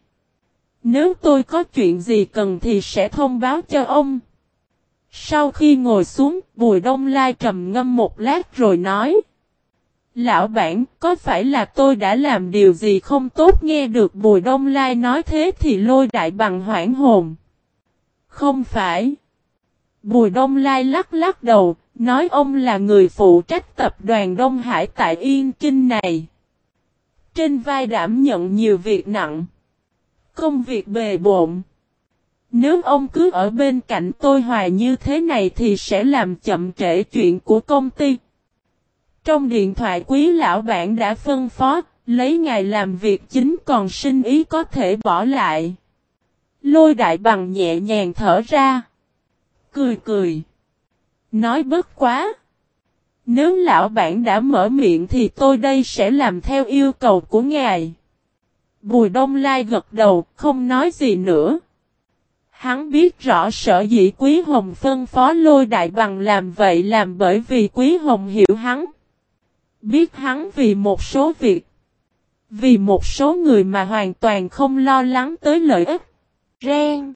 Nếu tôi có chuyện gì cần thì sẽ thông báo cho ông. Sau khi ngồi xuống, Bùi Đông Lai trầm ngâm một lát rồi nói. Lão bản, có phải là tôi đã làm điều gì không tốt nghe được Bùi Đông Lai nói thế thì lôi đại bằng hoảng hồn. Không phải. Bùi Đông Lai lắc lắc đầu, nói ông là người phụ trách tập đoàn Đông Hải tại Yên Kinh này. Trên vai đảm nhận nhiều việc nặng. Công việc bề bộn. Nếu ông cứ ở bên cạnh tôi hoài như thế này thì sẽ làm chậm trễ chuyện của công ty. Trong điện thoại quý lão bản đã phân phó, lấy ngày làm việc chính còn sinh ý có thể bỏ lại. Lôi đại bằng nhẹ nhàng thở ra. Cười cười. Nói bất quá. Nếu lão bản đã mở miệng thì tôi đây sẽ làm theo yêu cầu của ngài. Bùi đông lai gật đầu, không nói gì nữa. Hắn biết rõ sở dĩ Quý Hồng phân phó lôi đại bằng làm vậy làm bởi vì Quý Hồng hiểu hắn. Biết hắn vì một số việc. Vì một số người mà hoàn toàn không lo lắng tới lợi ích. Ren.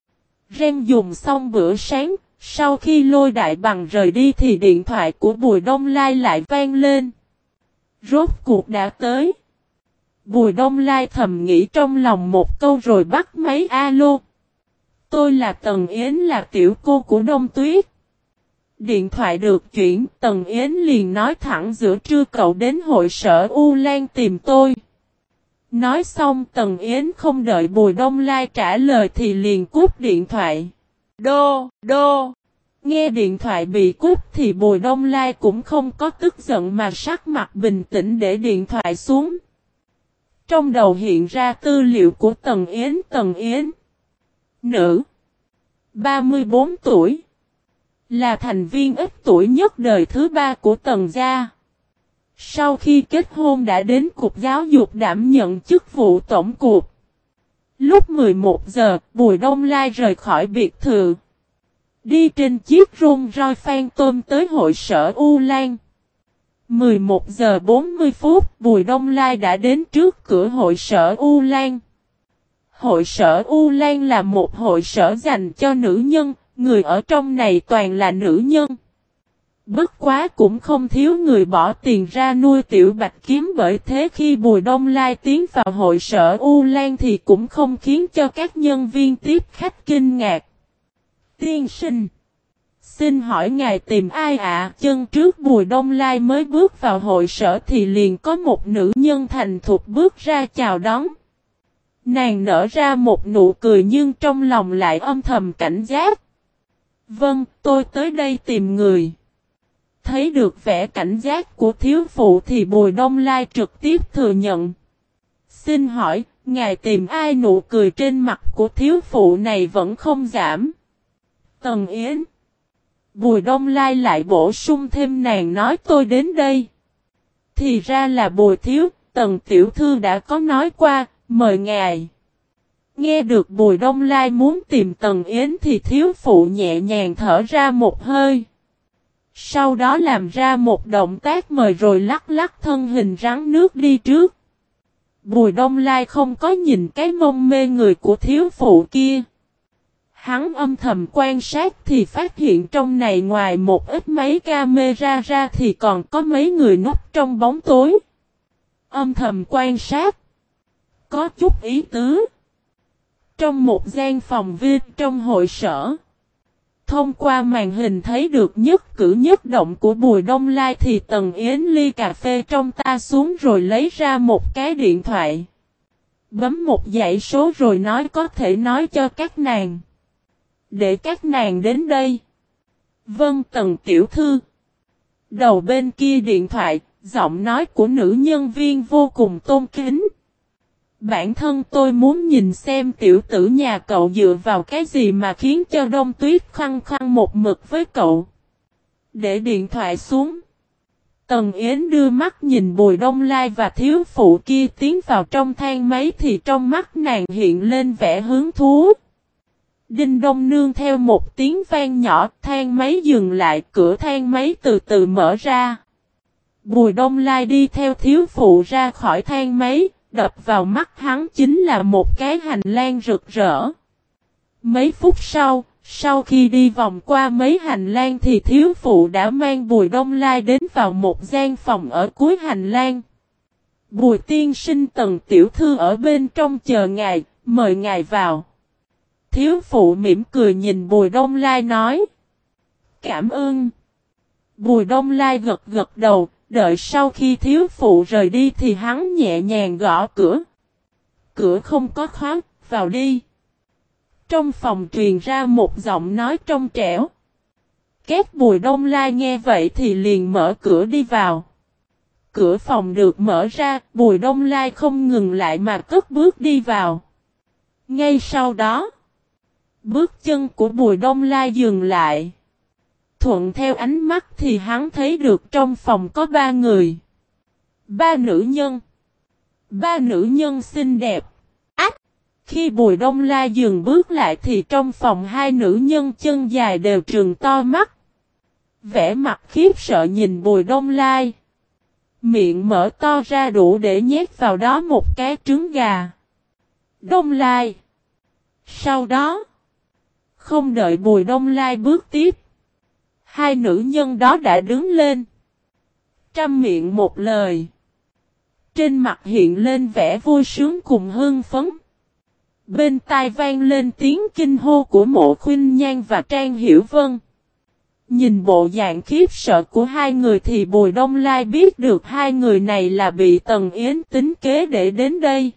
Ren dùng xong bữa sáng. Sau khi lôi đại bằng rời đi thì điện thoại của Bùi Đông Lai lại vang lên. Rốt cuộc đã tới. Bùi Đông Lai thầm nghĩ trong lòng một câu rồi bắt máy alo. Tôi là Tần Yến là tiểu cô của Đông Tuyết. Điện thoại được chuyển, Tần Yến liền nói thẳng giữa trưa cậu đến hội sở U Lan tìm tôi. Nói xong Tần Yến không đợi Bùi Đông Lai trả lời thì liền cúp điện thoại. Đô, đô. Nghe điện thoại bị cúp thì Bùi Đông Lai cũng không có tức giận mà sắc mặt bình tĩnh để điện thoại xuống. Trong đầu hiện ra tư liệu của Tần Yến Tần Yến. Nữ. 34 tuổi. Là thành viên ít tuổi nhất đời thứ ba của Tần Gia. Sau khi kết hôn đã đến Cục Giáo dục đảm nhận chức vụ tổng cục. Lúc 11 giờ, Bùi Đông Lai rời khỏi biệt thự. Đi trên chiếc rung roi phan tôm tới hội sở U Lan. 11 giờ 40 phút, Bùi Đông Lai đã đến trước cửa hội sở U Lan. Hội sở U Lan là một hội sở dành cho nữ nhân, người ở trong này toàn là nữ nhân. Bất quá cũng không thiếu người bỏ tiền ra nuôi tiểu bạch kiếm bởi thế khi Bùi Đông Lai tiến vào hội sở U Lan thì cũng không khiến cho các nhân viên tiếp khách kinh ngạc. Tiên sinh Xin hỏi ngài tìm ai ạ? Chân trước Bùi Đông Lai mới bước vào hội sở thì liền có một nữ nhân thành thục bước ra chào đón. Nàng nở ra một nụ cười nhưng trong lòng lại âm thầm cảnh giác. Vâng, tôi tới đây tìm người. Thấy được vẻ cảnh giác của thiếu phụ thì Bùi Đông Lai trực tiếp thừa nhận. Xin hỏi, ngài tìm ai nụ cười trên mặt của thiếu phụ này vẫn không giảm. Tần Yến Bùi Đông Lai lại bổ sung thêm nàng nói tôi đến đây. Thì ra là bùi thiếu, tần tiểu thư đã có nói qua, mời ngài. Nghe được bùi đông lai muốn tìm tần yến thì thiếu phụ nhẹ nhàng thở ra một hơi. Sau đó làm ra một động tác mời rồi lắc lắc thân hình rắn nước đi trước. Bùi đông lai không có nhìn cái mông mê người của thiếu phụ kia. Hắn âm thầm quan sát thì phát hiện trong này ngoài một ít máy camera ra thì còn có mấy người núp trong bóng tối. Âm thầm quan sát. Có chút ý tứ. Trong một gian phòng viên trong hội sở. Thông qua màn hình thấy được nhất cử nhất động của Bùi Đông Lai thì Tần Yến ly cà phê trong ta xuống rồi lấy ra một cái điện thoại. Bấm một dãy số rồi nói có thể nói cho các nàng. Để các nàng đến đây. Vâng Tần Tiểu Thư. Đầu bên kia điện thoại, giọng nói của nữ nhân viên vô cùng tôn kính. Bản thân tôi muốn nhìn xem tiểu tử nhà cậu dựa vào cái gì mà khiến cho đông tuyết khăng khăng một mực với cậu. Để điện thoại xuống. Tần Yến đưa mắt nhìn Bùi Đông Lai và thiếu phụ kia tiến vào trong thang máy thì trong mắt nàng hiện lên vẻ hứng thú. Đinh Đông Nương theo một tiếng vang nhỏ, thang máy dừng lại, cửa thang máy từ từ mở ra. Bùi Đông Lai đi theo thiếu phụ ra khỏi thang máy, đập vào mắt hắn chính là một cái hành lang rực rỡ. Mấy phút sau, sau khi đi vòng qua mấy hành lang thì thiếu phụ đã mang Bùi Đông Lai đến vào một gian phòng ở cuối hành lang. Bùi tiên sinh tầng tiểu thư ở bên trong chờ ngài, mời ngài vào. Thiếu phụ mỉm cười nhìn Bùi Đông Lai nói. Cảm ơn. Bùi Đông Lai gật gật đầu, đợi sau khi thiếu phụ rời đi thì hắn nhẹ nhàng gõ cửa. Cửa không có khóa, vào đi. Trong phòng truyền ra một giọng nói trong trẻo. Két Bùi Đông Lai nghe vậy thì liền mở cửa đi vào. Cửa phòng được mở ra, Bùi Đông Lai không ngừng lại mà cất bước đi vào. Ngay sau đó, Bước chân của Bùi Đông Lai dừng lại. Thuận theo ánh mắt thì hắn thấy được trong phòng có ba người. Ba nữ nhân. Ba nữ nhân xinh đẹp. Ách! Khi Bùi Đông Lai dừng bước lại thì trong phòng hai nữ nhân chân dài đều trừng to mắt. Vẽ mặt khiếp sợ nhìn Bùi Đông Lai. Miệng mở to ra đủ để nhét vào đó một cái trứng gà. Đông Lai. Sau đó. Không đợi Bùi Đông Lai bước tiếp. Hai nữ nhân đó đã đứng lên. Trăm miệng một lời. Trên mặt hiện lên vẻ vui sướng cùng hưng phấn. Bên tai vang lên tiếng kinh hô của mộ khuyên nhan và Trang Hiểu Vân. Nhìn bộ dạng khiếp sợ của hai người thì Bùi Đông Lai biết được hai người này là bị Tần Yến tính kế để đến đây.